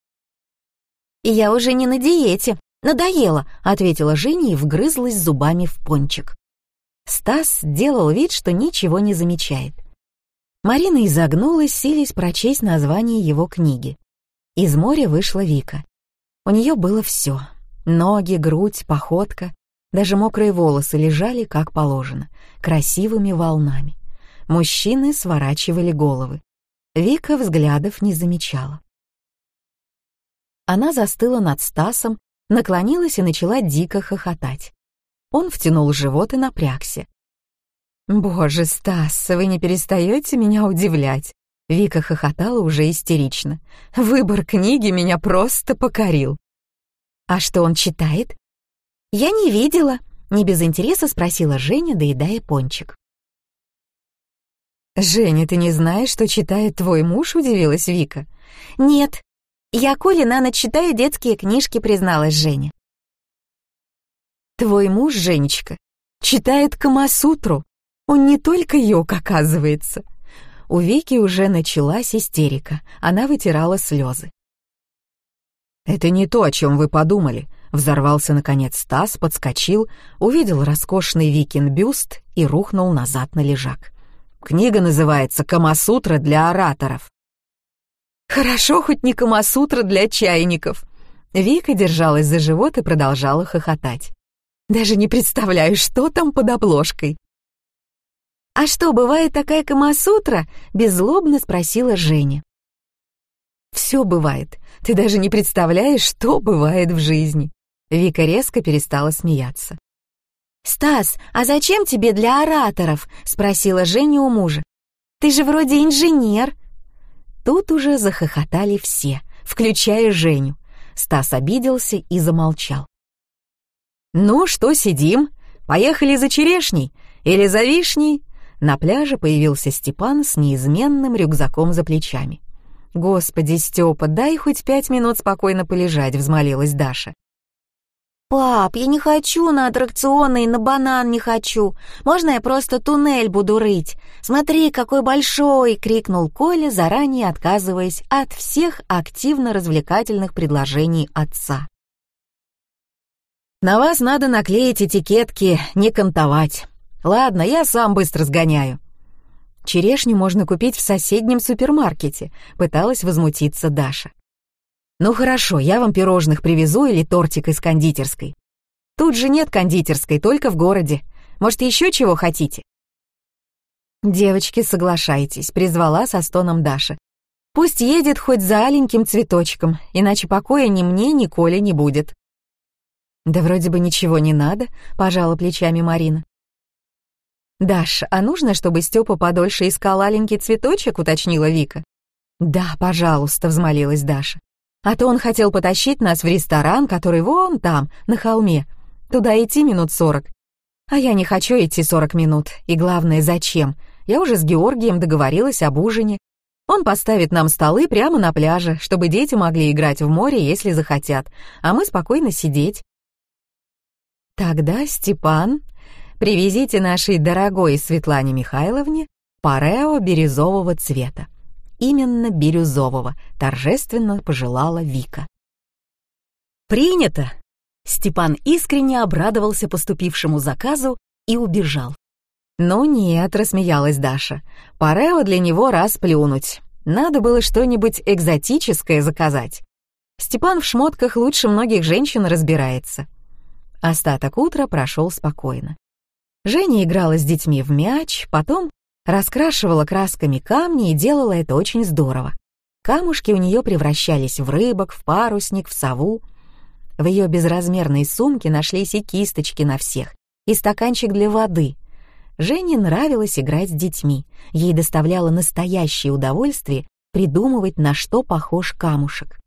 «Я уже не на диете. Надоело», — ответила Женя и вгрызлась зубами в пончик. Стас делал вид, что ничего не замечает. Марина изогнулась, силясь прочесть название его книги. Из моря вышла Вика. У нее было все — ноги, грудь, походка, даже мокрые волосы лежали как положено, красивыми волнами. Мужчины сворачивали головы. Вика взглядов не замечала. Она застыла над Стасом, наклонилась и начала дико хохотать. Он втянул живот и напрягся. «Боже, Стас, вы не перестаете меня удивлять!» Вика хохотала уже истерично. «Выбор книги меня просто покорил!» «А что он читает?» «Я не видела», — не без интереса спросила Женя, доедая пончик. «Женя, ты не знаешь, что читает твой муж?» — удивилась Вика. «Нет, я Коле на ночь читаю детские книжки», — призналась Женя. «Твой муж, Женечка, читает Камасутру. Он не только йог, оказывается». У Вики уже началась истерика, она вытирала слезы. «Это не то, о чем вы подумали», — взорвался наконец Стас, подскочил, увидел роскошный Викин бюст и рухнул назад на лежак. «Книга называется «Камасутра для ораторов». «Хорошо, хоть не Камасутра для чайников». Вика держалась за живот и продолжала хохотать. «Даже не представляю, что там под обложкой». «А что, бывает такая Камасутра?» — беззлобно спросила Женя. Все бывает. Ты даже не представляешь, что бывает в жизни. Вика резко перестала смеяться. «Стас, а зачем тебе для ораторов?» — спросила Женя у мужа. «Ты же вроде инженер». Тут уже захохотали все, включая Женю. Стас обиделся и замолчал. «Ну что, сидим? Поехали за черешней или за вишней?» На пляже появился Степан с неизменным рюкзаком за плечами. «Господи, Степа, дай хоть пять минут спокойно полежать», — взмолилась Даша. «Пап, я не хочу на аттракционы на банан не хочу. Можно я просто туннель буду рыть? Смотри, какой большой!» — крикнул Коля, заранее отказываясь от всех активно-развлекательных предложений отца. «На вас надо наклеить этикетки, не кантовать. Ладно, я сам быстро сгоняю». Черешню можно купить в соседнем супермаркете», — пыталась возмутиться Даша. «Ну хорошо, я вам пирожных привезу или тортик из кондитерской. Тут же нет кондитерской, только в городе. Может, еще чего хотите?» «Девочки, соглашайтесь», — призвала со стоном Даша. «Пусть едет хоть за аленьким цветочком, иначе покоя ни мне, ни Коле не будет». «Да вроде бы ничего не надо», — пожала плечами Марина. «Даш, а нужно, чтобы Степа подольше искал аленький цветочек?» — уточнила Вика. «Да, пожалуйста», — взмолилась Даша. «А то он хотел потащить нас в ресторан, который вон там, на холме. Туда идти минут сорок. А я не хочу идти сорок минут. И главное, зачем? Я уже с Георгием договорилась об ужине. Он поставит нам столы прямо на пляже, чтобы дети могли играть в море, если захотят, а мы спокойно сидеть». «Тогда, Степан, Привезите нашей дорогой Светлане Михайловне парео бирюзового цвета. Именно бирюзового, торжественно пожелала Вика. «Принято!» Степан искренне обрадовался поступившему заказу и убежал. «Ну нет», — рассмеялась Даша, — «парео для него раз плюнуть. Надо было что-нибудь экзотическое заказать. Степан в шмотках лучше многих женщин разбирается». Остаток утра прошел спокойно. Женя играла с детьми в мяч, потом раскрашивала красками камни и делала это очень здорово. Камушки у нее превращались в рыбок, в парусник, в сову. В ее безразмерной сумке нашлись и кисточки на всех, и стаканчик для воды. Жене нравилось играть с детьми. Ей доставляло настоящее удовольствие придумывать, на что похож камушек.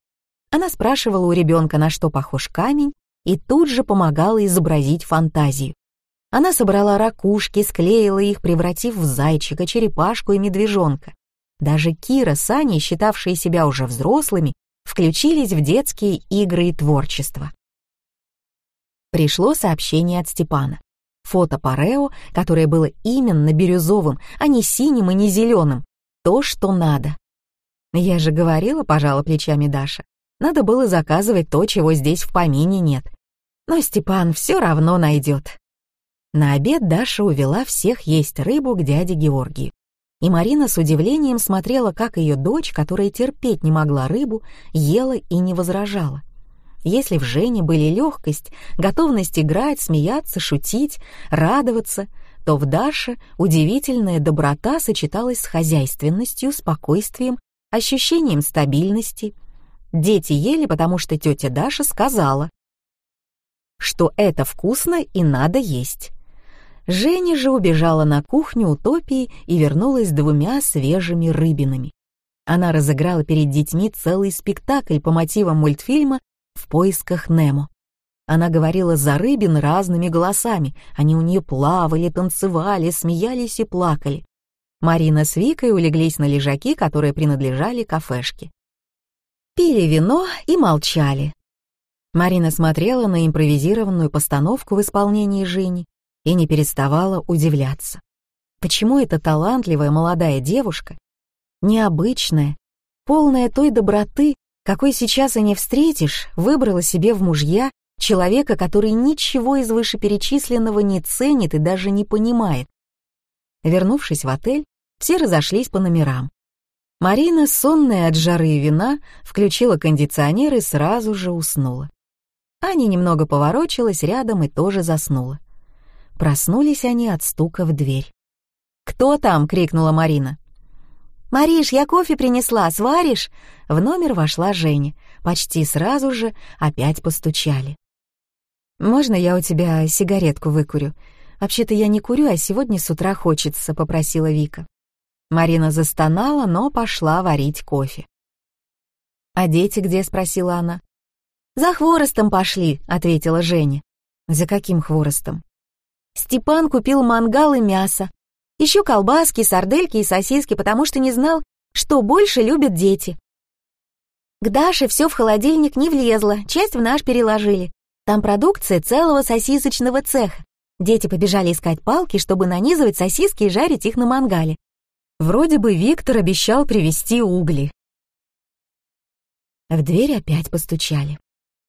Она спрашивала у ребенка, на что похож камень, и тут же помогала изобразить фантазию. Она собрала ракушки, склеила их, превратив в зайчика, черепашку и медвежонка. Даже Кира с Аней, считавшие себя уже взрослыми, включились в детские игры и творчество. Пришло сообщение от Степана. Фото Парео, которое было именно бирюзовым, а не синим и не зеленым. То, что надо. Я же говорила, пожала плечами Даша. Надо было заказывать то, чего здесь в помине нет. Но Степан все равно найдет. На обед Даша увела всех есть рыбу к дяде Георгию. И Марина с удивлением смотрела, как ее дочь, которая терпеть не могла рыбу, ела и не возражала. Если в Жене были легкость, готовность играть, смеяться, шутить, радоваться, то в Даше удивительная доброта сочеталась с хозяйственностью, спокойствием, ощущением стабильности. Дети ели, потому что тетя Даша сказала, что это вкусно и надо есть. Женя же убежала на кухню утопии и вернулась с двумя свежими рыбинами. Она разыграла перед детьми целый спектакль по мотивам мультфильма в поисках Немо. Она говорила за рыбин разными голосами, они у нее плавали, танцевали, смеялись и плакали. Марина с Викой улеглись на лежаки, которые принадлежали кафешке. Пили вино и молчали. Марина смотрела на импровизированную постановку в исполнении Жени и не переставала удивляться. Почему эта талантливая молодая девушка, необычная, полная той доброты, какой сейчас и не встретишь, выбрала себе в мужья человека, который ничего из вышеперечисленного не ценит и даже не понимает. Вернувшись в отель, все разошлись по номерам. Марина, сонная от жары и вина, включила кондиционер и сразу же уснула. Аня немного поворочилась рядом и тоже заснула. Проснулись они от стука в дверь. «Кто там?» — крикнула Марина. «Мариш, я кофе принесла, сваришь?» В номер вошла Женя. Почти сразу же опять постучали. «Можно я у тебя сигаретку выкурю? Вообще-то я не курю, а сегодня с утра хочется», — попросила Вика. Марина застонала, но пошла варить кофе. «А дети где?» — спросила она. «За хворостом пошли», — ответила Женя. «За каким хворостом?» Степан купил мангал и мясо. Еще колбаски, сардельки и сосиски, потому что не знал, что больше любят дети. К Даше все в холодильник не влезло, часть в наш переложили. Там продукция целого сосисочного цеха. Дети побежали искать палки, чтобы нанизывать сосиски и жарить их на мангале. Вроде бы Виктор обещал привезти угли. В дверь опять постучали.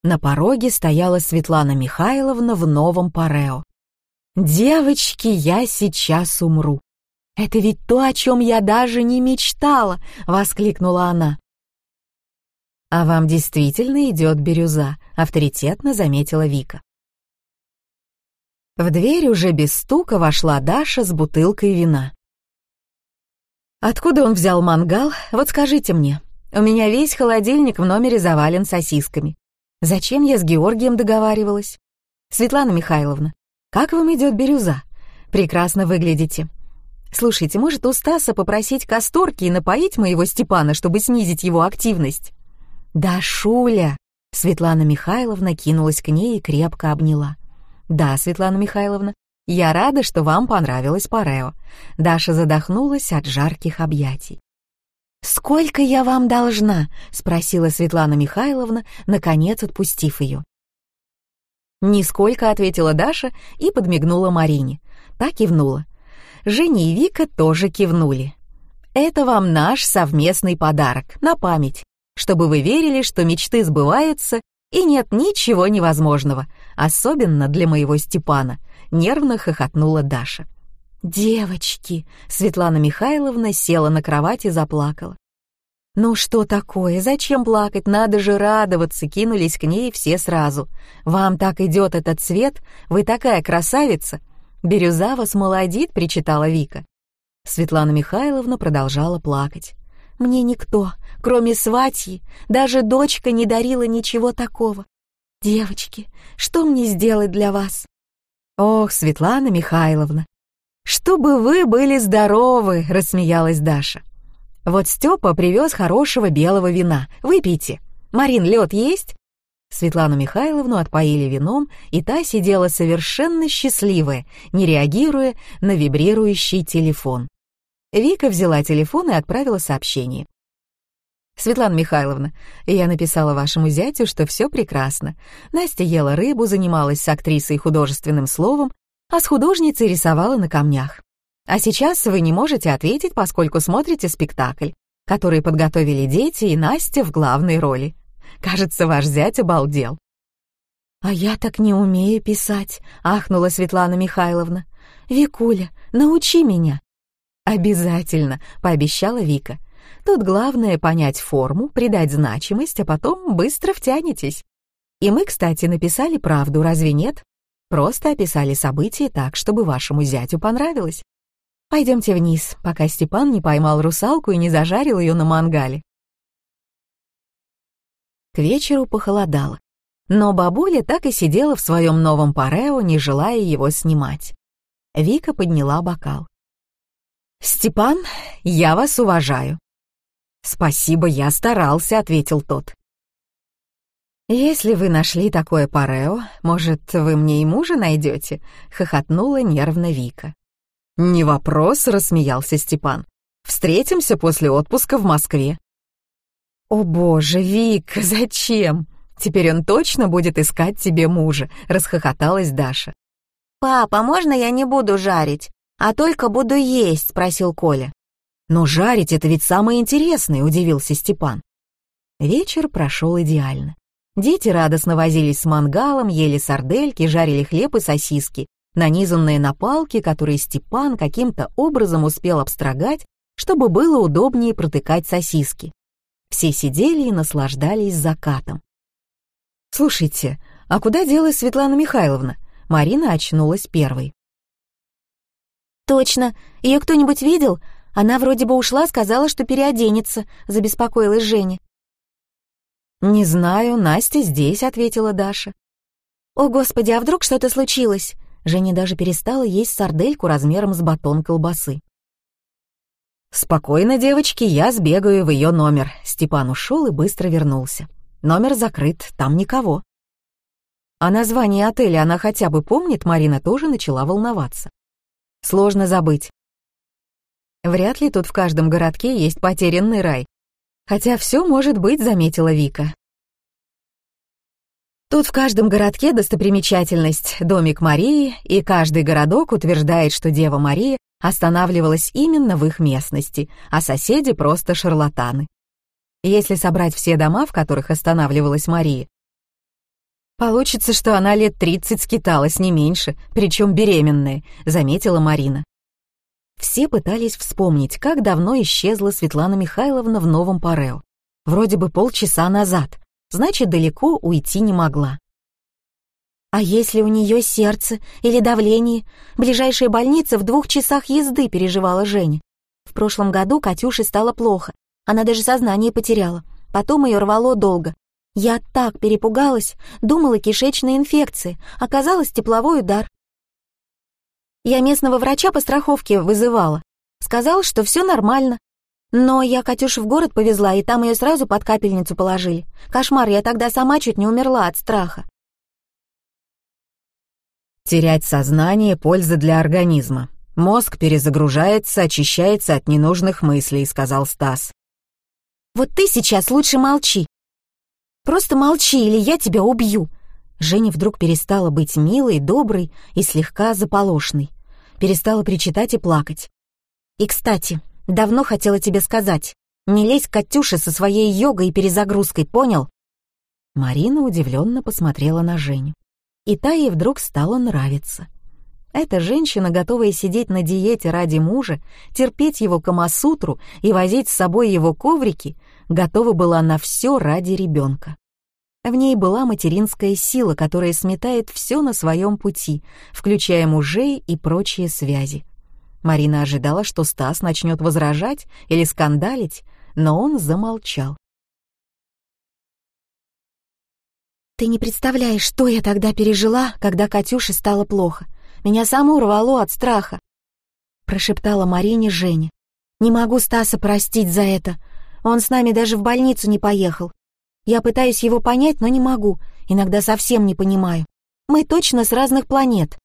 На пороге стояла Светлана Михайловна в новом парео. «Девочки, я сейчас умру. Это ведь то, о чем я даже не мечтала!» — воскликнула она. «А вам действительно идет бирюза», — авторитетно заметила Вика. В дверь уже без стука вошла Даша с бутылкой вина. «Откуда он взял мангал? Вот скажите мне. У меня весь холодильник в номере завален сосисками. Зачем я с Георгием договаривалась? Светлана Михайловна, как вам идет бирюза? Прекрасно выглядите. Слушайте, может, у Стаса попросить касторки и напоить моего Степана, чтобы снизить его активность? Да, Шуля! Светлана Михайловна кинулась к ней и крепко обняла. Да, Светлана Михайловна, я рада, что вам понравилось Парео. Даша задохнулась от жарких объятий. «Сколько я вам должна?» — спросила Светлана Михайловна, наконец отпустив ее. «Нисколько», — ответила Даша и подмигнула Марине. Та кивнула. Женя и Вика тоже кивнули. «Это вам наш совместный подарок, на память, чтобы вы верили, что мечты сбываются и нет ничего невозможного, особенно для моего Степана», — нервно хохотнула Даша. «Девочки!» — Светлана Михайловна села на кровать и заплакала. «Ну что такое? Зачем плакать? Надо же радоваться!» Кинулись к ней все сразу. «Вам так идет этот цвет? Вы такая красавица!» «Бирюза вас молодит!» — причитала Вика. Светлана Михайловна продолжала плакать. «Мне никто, кроме сватьи, даже дочка не дарила ничего такого. Девочки, что мне сделать для вас?» «Ох, Светлана Михайловна, «Чтобы вы были здоровы!» — рассмеялась Даша. «Вот Степа привез хорошего белого вина. Выпейте. Марин, лед есть?» Светлану Михайловну отпоили вином, и та сидела совершенно счастливая, не реагируя на вибрирующий телефон. Вика взяла телефон и отправила сообщение. «Светлана Михайловна, я написала вашему зятю, что все прекрасно. Настя ела рыбу, занималась с актрисой художественным словом, а с художницей рисовала на камнях. А сейчас вы не можете ответить, поскольку смотрите спектакль, который подготовили дети и Настя в главной роли. Кажется, ваш зять обалдел». «А я так не умею писать», — ахнула Светлана Михайловна. «Викуля, научи меня». «Обязательно», — пообещала Вика. «Тут главное понять форму, придать значимость, а потом быстро втянетесь. И мы, кстати, написали правду, разве нет? Просто описали события так, чтобы вашему зятю понравилось. Пойдемте вниз, пока Степан не поймал русалку и не зажарил ее на мангале. К вечеру похолодало, но бабуля так и сидела в своем новом парео, не желая его снимать. Вика подняла бокал. «Степан, я вас уважаю». «Спасибо, я старался», — ответил тот. «Если вы нашли такое парео, может, вы мне и мужа найдете?» — хохотнула нервно Вика. «Не вопрос», — рассмеялся Степан. «Встретимся после отпуска в Москве». «О боже, Вика, зачем? Теперь он точно будет искать тебе мужа», — расхохоталась Даша. «Папа, можно я не буду жарить, а только буду есть?» — спросил Коля. «Но жарить — это ведь самое интересное», — удивился Степан. Вечер прошел идеально. Дети радостно возились с мангалом, ели сардельки, жарили хлеб и сосиски, нанизанные на палки, которые Степан каким-то образом успел обстрогать, чтобы было удобнее протыкать сосиски. Все сидели и наслаждались закатом. «Слушайте, а куда делась Светлана Михайловна?» Марина очнулась первой. «Точно. Ее кто-нибудь видел? Она вроде бы ушла, сказала, что переоденется», — забеспокоилась Женя. «Не знаю, Настя здесь», — ответила Даша. «О, Господи, а вдруг что-то случилось?» Женя даже перестала есть сардельку размером с батон колбасы. «Спокойно, девочки, я сбегаю в ее номер». Степан ушел и быстро вернулся. Номер закрыт, там никого. А название отеля она хотя бы помнит, Марина тоже начала волноваться. Сложно забыть. Вряд ли тут в каждом городке есть потерянный рай. Хотя все может быть, заметила Вика. Тут в каждом городке достопримечательность — домик Марии, и каждый городок утверждает, что Дева Мария останавливалась именно в их местности, а соседи просто шарлатаны. Если собрать все дома, в которых останавливалась Мария, получится, что она лет 30 скиталась, не меньше, причем беременная, заметила Марина. Все пытались вспомнить, как давно исчезла Светлана Михайловна в Новом Парео. Вроде бы полчаса назад, значит, далеко уйти не могла. А если у нее сердце или давление? Ближайшая больница в двух часах езды переживала Женя. В прошлом году Катюше стало плохо. Она даже сознание потеряла. Потом ее рвало долго. Я так перепугалась, думала кишечная инфекция, оказалось тепловой удар. Я местного врача по страховке вызывала. Сказал, что все нормально. Но я Катюшу в город повезла, и там ее сразу под капельницу положили. Кошмар, я тогда сама чуть не умерла от страха. Терять сознание — польза для организма. Мозг перезагружается, очищается от ненужных мыслей, сказал Стас. Вот ты сейчас лучше молчи. Просто молчи, или я тебя убью. Женя вдруг перестала быть милой, доброй и слегка заполошной. Перестала причитать и плакать. И, кстати, давно хотела тебе сказать, не лезь к Катюше со своей йогой и перезагрузкой, понял? Марина удивленно посмотрела на Женю и та ей вдруг стала нравиться. Эта женщина, готовая сидеть на диете ради мужа, терпеть его камасутру и возить с собой его коврики, готова была на все ради ребенка. В ней была материнская сила, которая сметает все на своем пути, включая мужей и прочие связи. Марина ожидала, что Стас начнет возражать или скандалить, но он замолчал. Ты не представляешь, что я тогда пережила, когда Катюше стало плохо. Меня саму рвало от страха. прошептала Марине Женя. «Не могу Стаса простить за это. Он с нами даже в больницу не поехал. Я пытаюсь его понять, но не могу. Иногда совсем не понимаю. Мы точно с разных планет.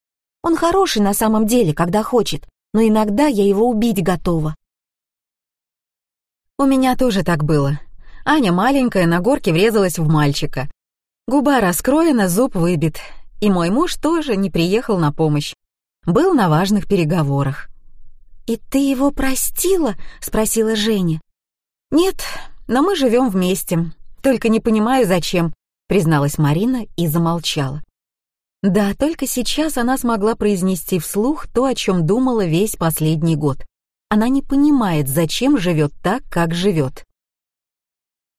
Он хороший на самом деле, когда хочет, но иногда я его убить готова». У меня тоже так было. Аня маленькая на горке врезалась в мальчика. Губа раскроена, зуб выбит. И мой муж тоже не приехал на помощь. Был на важных переговорах. «И ты его простила?» — спросила Женя. «Нет, но мы живем вместе. Только не понимаю, зачем», — призналась Марина и замолчала. Да, только сейчас она смогла произнести вслух то, о чем думала весь последний год. Она не понимает, зачем живет так, как живет.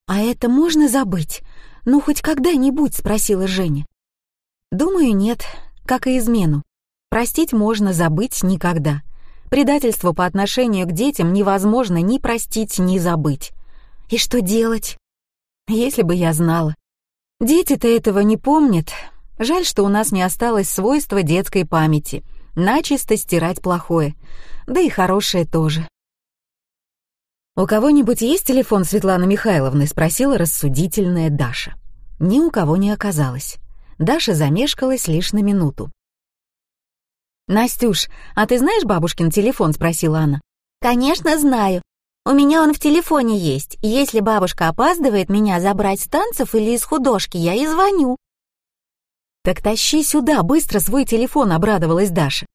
«А это можно забыть? Ну, хоть когда-нибудь?» — спросила Женя. «Думаю, нет, как и измену. Простить можно, забыть никогда. Предательство по отношению к детям невозможно ни простить, ни забыть. И что делать? Если бы я знала. Дети-то этого не помнят. Жаль, что у нас не осталось свойства детской памяти. Начисто стирать плохое. Да и хорошее тоже. «У кого-нибудь есть телефон Светланы Михайловны?» — спросила рассудительная Даша. Ни у кого не оказалось. Даша замешкалась лишь на минуту. «Настюш, а ты знаешь бабушкин телефон?» — спросила она. «Конечно знаю. У меня он в телефоне есть, если бабушка опаздывает меня забрать с танцев или из художки, я и звоню». «Так тащи сюда, быстро свой телефон», — обрадовалась Даша.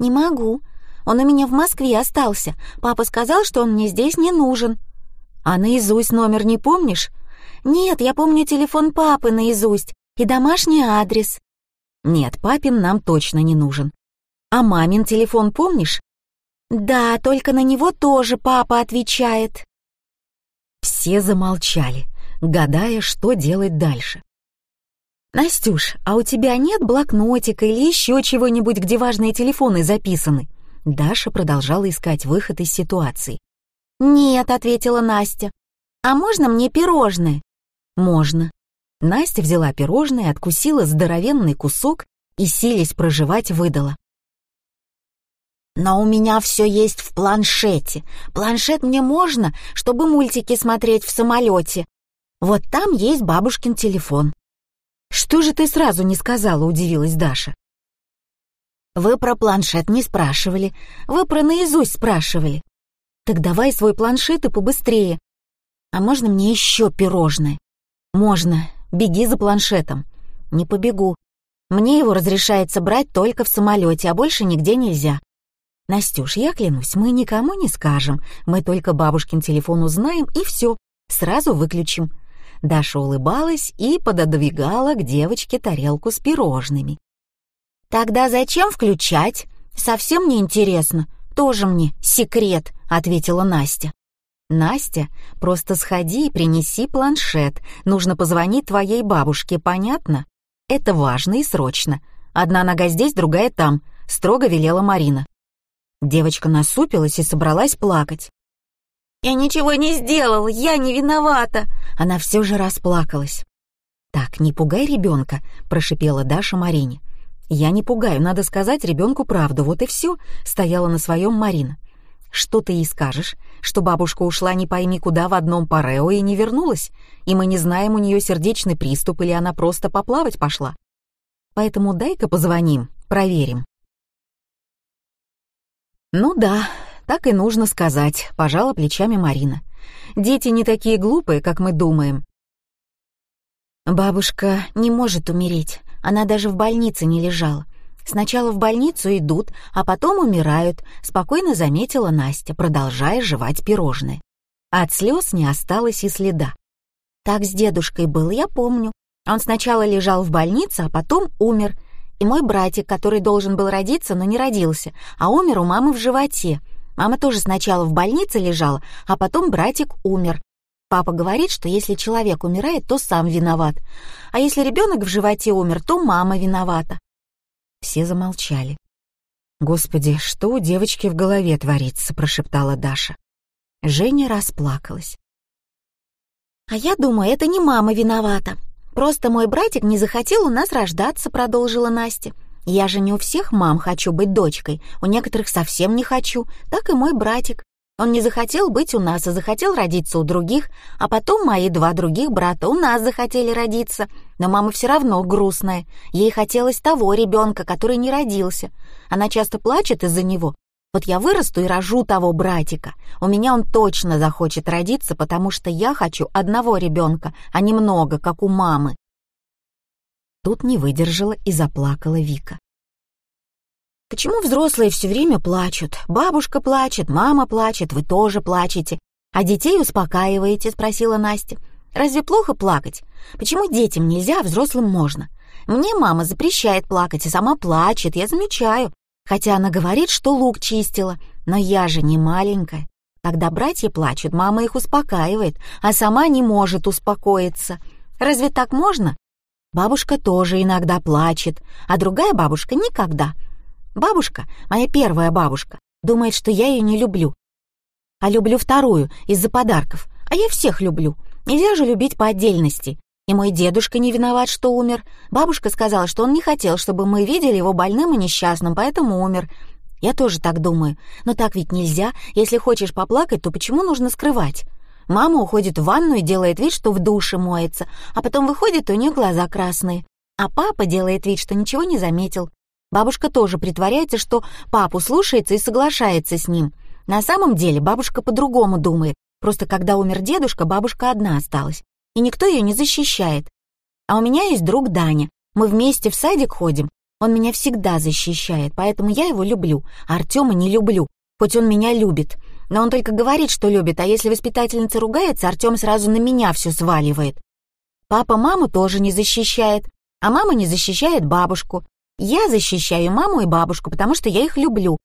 «Не могу. Он у меня в Москве остался. Папа сказал, что он мне здесь не нужен». «А наизусть номер не помнишь?» «Нет, я помню телефон папы наизусть и домашний адрес». «Нет, папин нам точно не нужен. А мамин телефон помнишь? Да, только на него тоже папа отвечает. Все замолчали, гадая, что делать дальше. «Настюш, а у тебя нет блокнотика или еще чего-нибудь, где важные телефоны записаны?» Даша продолжала искать выход из ситуации. «Нет», — ответила Настя. «А можно мне пирожное?» «Можно». Настя взяла пирожное, откусила здоровенный кусок и, силясь проживать, выдала. Но у меня все есть в планшете. Планшет мне можно, чтобы мультики смотреть в самолете. Вот там есть бабушкин телефон. Что же ты сразу не сказала, удивилась Даша. Вы про планшет не спрашивали, вы про наизусть спрашивали. Так давай свой планшет и побыстрее. А можно мне еще пирожное? Можно. Беги за планшетом. Не побегу. Мне его разрешается брать только в самолете, а больше нигде нельзя. «Настюш, я клянусь, мы никому не скажем. Мы только бабушкин телефон узнаем, и все. Сразу выключим». Даша улыбалась и пододвигала к девочке тарелку с пирожными. «Тогда зачем включать? Совсем не интересно. Тоже мне секрет», — ответила Настя. «Настя, просто сходи и принеси планшет. Нужно позвонить твоей бабушке, понятно? Это важно и срочно. Одна нога здесь, другая там», — строго велела Марина. Девочка насупилась и собралась плакать. «Я ничего не сделал, я не виновата!» Она все же расплакалась. «Так, не пугай ребенка», — прошипела Даша Марине. «Я не пугаю, надо сказать ребенку правду, вот и все», — стояла на своем Марина. «Что ты ей скажешь? Что бабушка ушла не пойми куда в одном парео и не вернулась, и мы не знаем, у нее сердечный приступ или она просто поплавать пошла? Поэтому дай-ка позвоним, проверим». «Ну да, так и нужно сказать», — пожала плечами Марина. «Дети не такие глупые, как мы думаем». «Бабушка не может умереть, она даже в больнице не лежала. Сначала в больницу идут, а потом умирают», — спокойно заметила Настя, продолжая жевать пирожные. От слез не осталось и следа. «Так с дедушкой был, я помню. Он сначала лежал в больнице, а потом умер, и мой братик, который должен был родиться, но не родился, а умер у мамы в животе. Мама тоже сначала в больнице лежала, а потом братик умер. Папа говорит, что если человек умирает, то сам виноват, а если ребенок в животе умер, то мама виновата. Все замолчали. «Господи, что у девочки в голове творится?» — прошептала Даша. Женя расплакалась. «А я думаю, это не мама виновата. Просто мой братик не захотел у нас рождаться», — продолжила Настя. Я же не у всех мам хочу быть дочкой, у некоторых совсем не хочу, так и мой братик. Он не захотел быть у нас, а захотел родиться у других, а потом мои два других брата у нас захотели родиться. Но мама все равно грустная. Ей хотелось того ребенка, который не родился. Она часто плачет из-за него. Вот я вырасту и рожу того братика. У меня он точно захочет родиться, потому что я хочу одного ребенка, а не много, как у мамы. Тут не выдержала и заплакала Вика. Почему взрослые все время плачут? Бабушка плачет, мама плачет, вы тоже плачете. А детей успокаиваете, спросила Настя. Разве плохо плакать? Почему детям нельзя, а взрослым можно? Мне мама запрещает плакать и сама плачет, я замечаю. Хотя она говорит, что лук чистила, но я же не маленькая. Когда братья плачут, мама их успокаивает, а сама не может успокоиться. Разве так можно? Бабушка тоже иногда плачет, а другая бабушка никогда — Бабушка, моя первая бабушка, думает, что я ее не люблю. А люблю вторую из-за подарков. А я всех люблю. Нельзя же любить по отдельности. И мой дедушка не виноват, что умер. Бабушка сказала, что он не хотел, чтобы мы видели его больным и несчастным, поэтому умер. Я тоже так думаю. Но так ведь нельзя. Если хочешь поплакать, то почему нужно скрывать? Мама уходит в ванну и делает вид, что в душе моется, а потом выходит, у нее глаза красные. А папа делает вид, что ничего не заметил. Бабушка тоже притворяется, что папу слушается и соглашается с ним. На самом деле бабушка по-другому думает. Просто когда умер дедушка, бабушка одна осталась. И никто ее не защищает. А у меня есть друг Даня. Мы вместе в садик ходим. Он меня всегда защищает, поэтому я его люблю. А Артема не люблю, хоть он меня любит. Но он только говорит, что любит, а если воспитательница ругается, Артем сразу на меня все сваливает. Папа маму тоже не защищает, а мама не защищает бабушку. Я защищаю маму и бабушку, потому что я их люблю.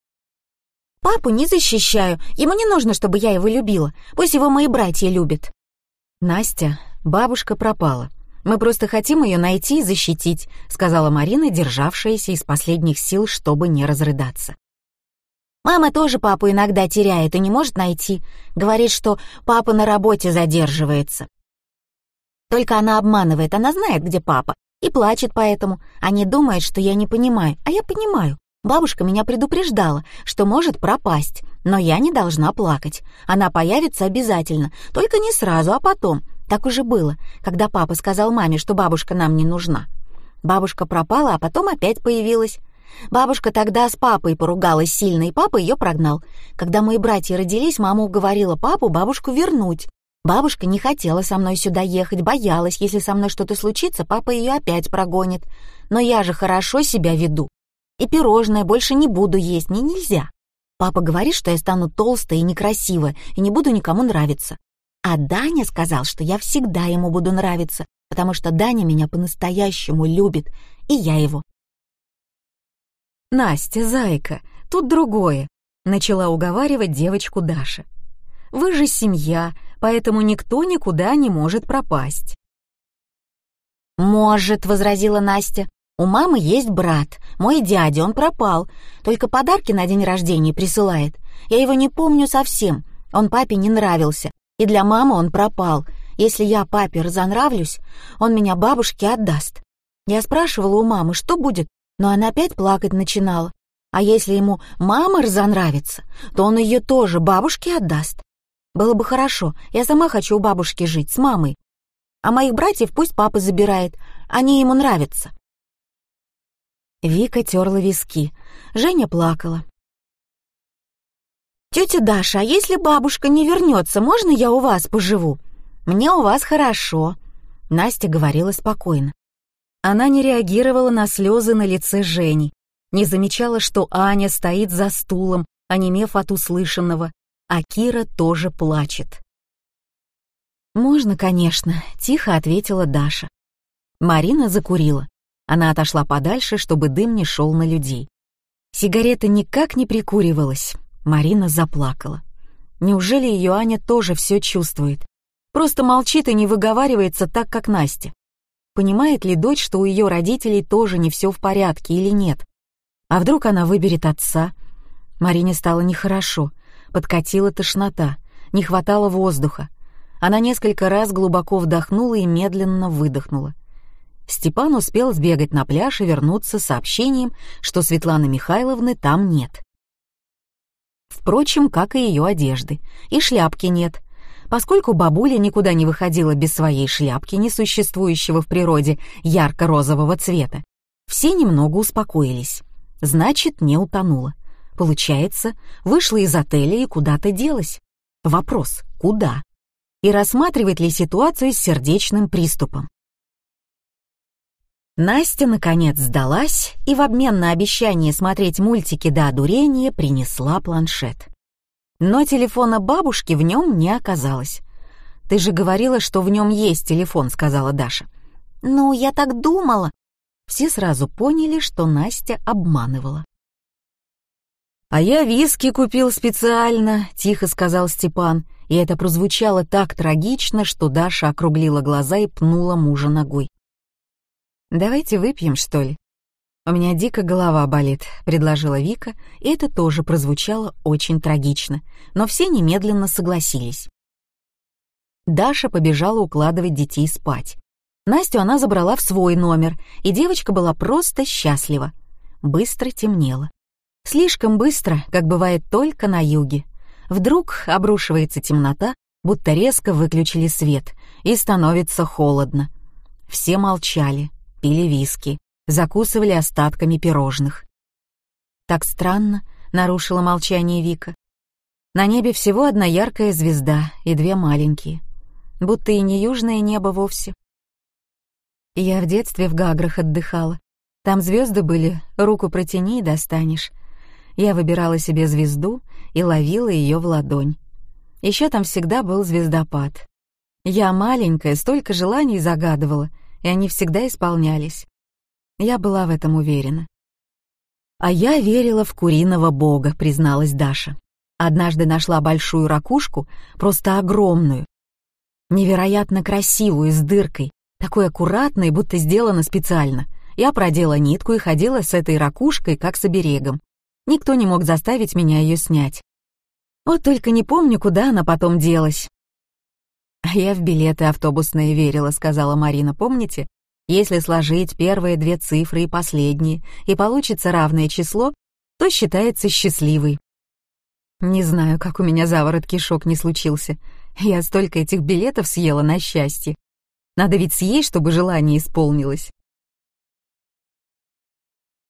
Папу не защищаю, ему не нужно, чтобы я его любила. Пусть его мои братья любят. Настя, бабушка пропала. Мы просто хотим ее найти и защитить, сказала Марина, державшаяся из последних сил, чтобы не разрыдаться. Мама тоже папу иногда теряет и не может найти. Говорит, что папа на работе задерживается. Только она обманывает, она знает, где папа, и плачет поэтому. Они думают, что я не понимаю, а я понимаю. Бабушка меня предупреждала, что может пропасть, но я не должна плакать. Она появится обязательно, только не сразу, а потом. Так уже было, когда папа сказал маме, что бабушка нам не нужна. Бабушка пропала, а потом опять появилась. Бабушка тогда с папой поругалась сильно, и папа ее прогнал. Когда мои братья родились, мама уговорила папу бабушку вернуть. Бабушка не хотела со мной сюда ехать, боялась, если со мной что-то случится, папа ее опять прогонит. Но я же хорошо себя веду. И пирожное больше не буду есть, мне нельзя. Папа говорит, что я стану толстая и некрасивая, и не буду никому нравиться. А Даня сказал, что я всегда ему буду нравиться, потому что Даня меня по-настоящему любит, и я его. «Настя, зайка, тут другое», — начала уговаривать девочку Даша. «Вы же семья, поэтому никто никуда не может пропасть. «Может», — возразила Настя. «У мамы есть брат, мой дядя, он пропал. Только подарки на день рождения присылает. Я его не помню совсем, он папе не нравился. И для мамы он пропал. Если я папе разонравлюсь, он меня бабушке отдаст. Я спрашивала у мамы, что будет, но она опять плакать начинала. А если ему мама разонравится, то он ее тоже бабушке отдаст. Было бы хорошо, я сама хочу у бабушки жить, с мамой. А моих братьев пусть папа забирает, они ему нравятся. Вика терла виски, Женя плакала. «Тетя Даша, а если бабушка не вернется, можно я у вас поживу? Мне у вас хорошо», — Настя говорила спокойно. Она не реагировала на слезы на лице Жени, не замечала, что Аня стоит за стулом, онемев от услышанного, а Кира тоже плачет. «Можно, конечно», — тихо ответила Даша. Марина закурила. Она отошла подальше, чтобы дым не шел на людей. Сигарета никак не прикуривалась. Марина заплакала. Неужели ее Аня тоже все чувствует? Просто молчит и не выговаривается так, как Настя. Понимает ли дочь, что у ее родителей тоже не все в порядке или нет? А вдруг она выберет отца? Марине стало нехорошо. Подкатила тошнота, не хватало воздуха. Она несколько раз глубоко вдохнула и медленно выдохнула. Степан успел сбегать на пляж и вернуться с сообщением, что Светланы Михайловны там нет. Впрочем, как и ее одежды, и шляпки нет, поскольку бабуля никуда не выходила без своей шляпки, несуществующего в природе ярко-розового цвета. Все немного успокоились. Значит, не утонула. Получается, вышла из отеля и куда-то делась. Вопрос — куда? И рассматривает ли ситуацию с сердечным приступом? Настя, наконец, сдалась и в обмен на обещание смотреть мультики до одурения принесла планшет. Но телефона бабушки в нем не оказалось. «Ты же говорила, что в нем есть телефон», — сказала Даша. «Ну, я так думала». Все сразу поняли, что Настя обманывала. «А я виски купил специально», — тихо сказал Степан, и это прозвучало так трагично, что Даша округлила глаза и пнула мужа ногой. «Давайте выпьем, что ли?» «У меня дико голова болит», — предложила Вика, и это тоже прозвучало очень трагично, но все немедленно согласились. Даша побежала укладывать детей спать. Настю она забрала в свой номер, и девочка была просто счастлива. Быстро темнело. Слишком быстро, как бывает только на юге. Вдруг обрушивается темнота, будто резко выключили свет, и становится холодно. Все молчали, пили виски, закусывали остатками пирожных. «Так странно», — нарушила молчание Вика. «На небе всего одна яркая звезда и две маленькие, будто и не южное небо вовсе». Я в детстве в Гаграх отдыхала. Там звезды были, руку протяни и достанешь. Я выбирала себе звезду и ловила ее в ладонь. Еще там всегда был звездопад. Я маленькая, столько желаний загадывала — и они всегда исполнялись. Я была в этом уверена. «А я верила в куриного бога», — призналась Даша. Однажды нашла большую ракушку, просто огромную, невероятно красивую, с дыркой, такой аккуратной, будто сделана специально. Я продела нитку и ходила с этой ракушкой, как с оберегом. Никто не мог заставить меня ее снять. Вот только не помню, куда она потом делась. «Я в билеты автобусные верила», — сказала Марина, помните? «Если сложить первые две цифры и последние, и получится равное число, то считается счастливой». Не знаю, как у меня заворот кишок не случился. Я столько этих билетов съела на счастье. Надо ведь съесть, чтобы желание исполнилось.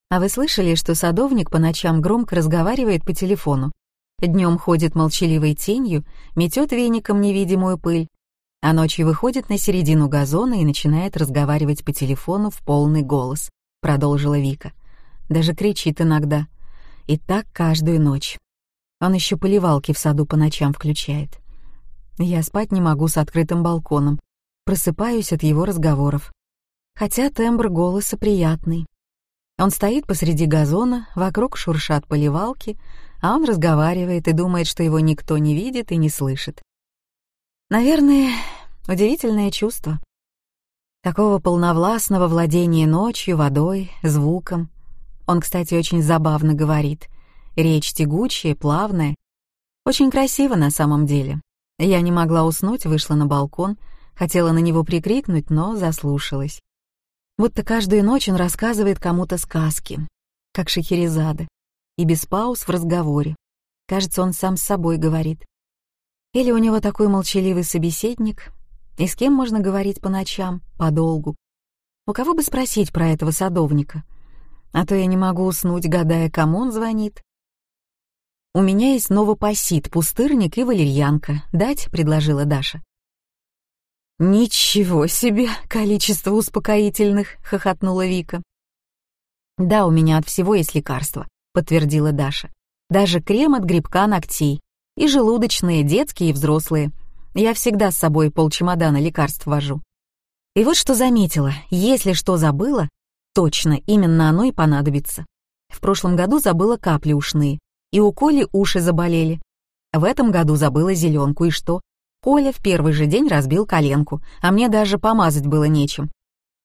А вы слышали, что садовник по ночам громко разговаривает по телефону? Днем ходит молчаливой тенью, метет веником невидимую пыль, а ночью выходит на середину газона и начинает разговаривать по телефону в полный голос, продолжила Вика. Даже кричит иногда. И так каждую ночь. Он еще поливалки в саду по ночам включает. Я спать не могу с открытым балконом. Просыпаюсь от его разговоров. Хотя тембр голоса приятный. Он стоит посреди газона, вокруг шуршат поливалки, а он разговаривает и думает, что его никто не видит и не слышит. Наверное, удивительное чувство. Такого полновластного владения ночью, водой, звуком. Он, кстати, очень забавно говорит. Речь тягучая, плавная. Очень красиво на самом деле. Я не могла уснуть, вышла на балкон, хотела на него прикрикнуть, но заслушалась. Будто каждую ночь он рассказывает кому-то сказки, как Шахерезада, и без пауз в разговоре. Кажется, он сам с собой говорит. Или у него такой молчаливый собеседник, и с кем можно говорить по ночам, подолгу. У кого бы спросить про этого садовника? А то я не могу уснуть, гадая, кому он звонит. «У меня есть новопосит, пустырник и валерьянка. Дать?» — предложила Даша. «Ничего себе количество успокоительных!» — хохотнула Вика. «Да, у меня от всего есть лекарство», — подтвердила Даша. «Даже крем от грибка ногтей. И желудочные, детские и взрослые. Я всегда с собой полчемодана лекарств вожу. И вот что заметила, если что забыла, точно именно оно и понадобится. В прошлом году забыла капли ушные, и у Коли уши заболели. В этом году забыла зеленку, и что? Коля в первый же день разбил коленку, а мне даже помазать было нечем.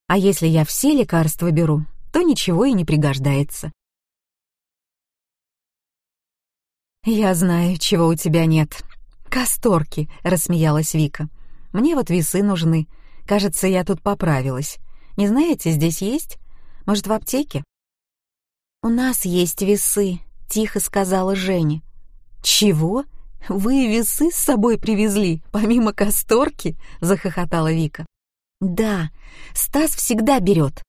А если я все лекарства беру, то ничего и не пригождается. «Я знаю, чего у тебя нет. Касторки», — рассмеялась Вика. «Мне вот весы нужны. Кажется, я тут поправилась. Не знаете, здесь есть? Может, в аптеке?» «У нас есть весы», — тихо сказала Женя. «Чего? Вы весы с собой привезли, помимо касторки?» — захохотала Вика. «Да, Стас всегда берет».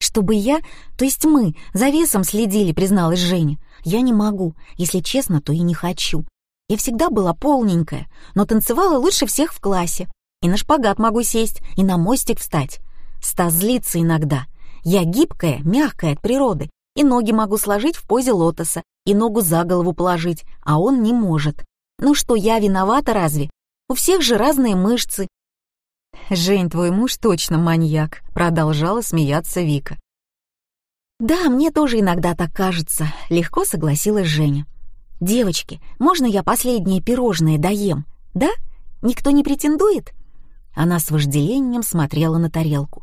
«Чтобы я, то есть мы, за весом следили», — призналась Женя. «Я не могу, если честно, то и не хочу. Я всегда была полненькая, но танцевала лучше всех в классе. И на шпагат могу сесть, и на мостик встать. Стас злится иногда. Я гибкая, мягкая от природы, и ноги могу сложить в позе лотоса, и ногу за голову положить, а он не может. Ну что, я виновата разве? У всех же разные мышцы. «Жень, твой муж точно маньяк», — продолжала смеяться Вика. «Да, мне тоже иногда так кажется», — легко согласилась Женя. «Девочки, можно я последнее пирожное доем? Да? Никто не претендует?» Она с вожделением смотрела на тарелку.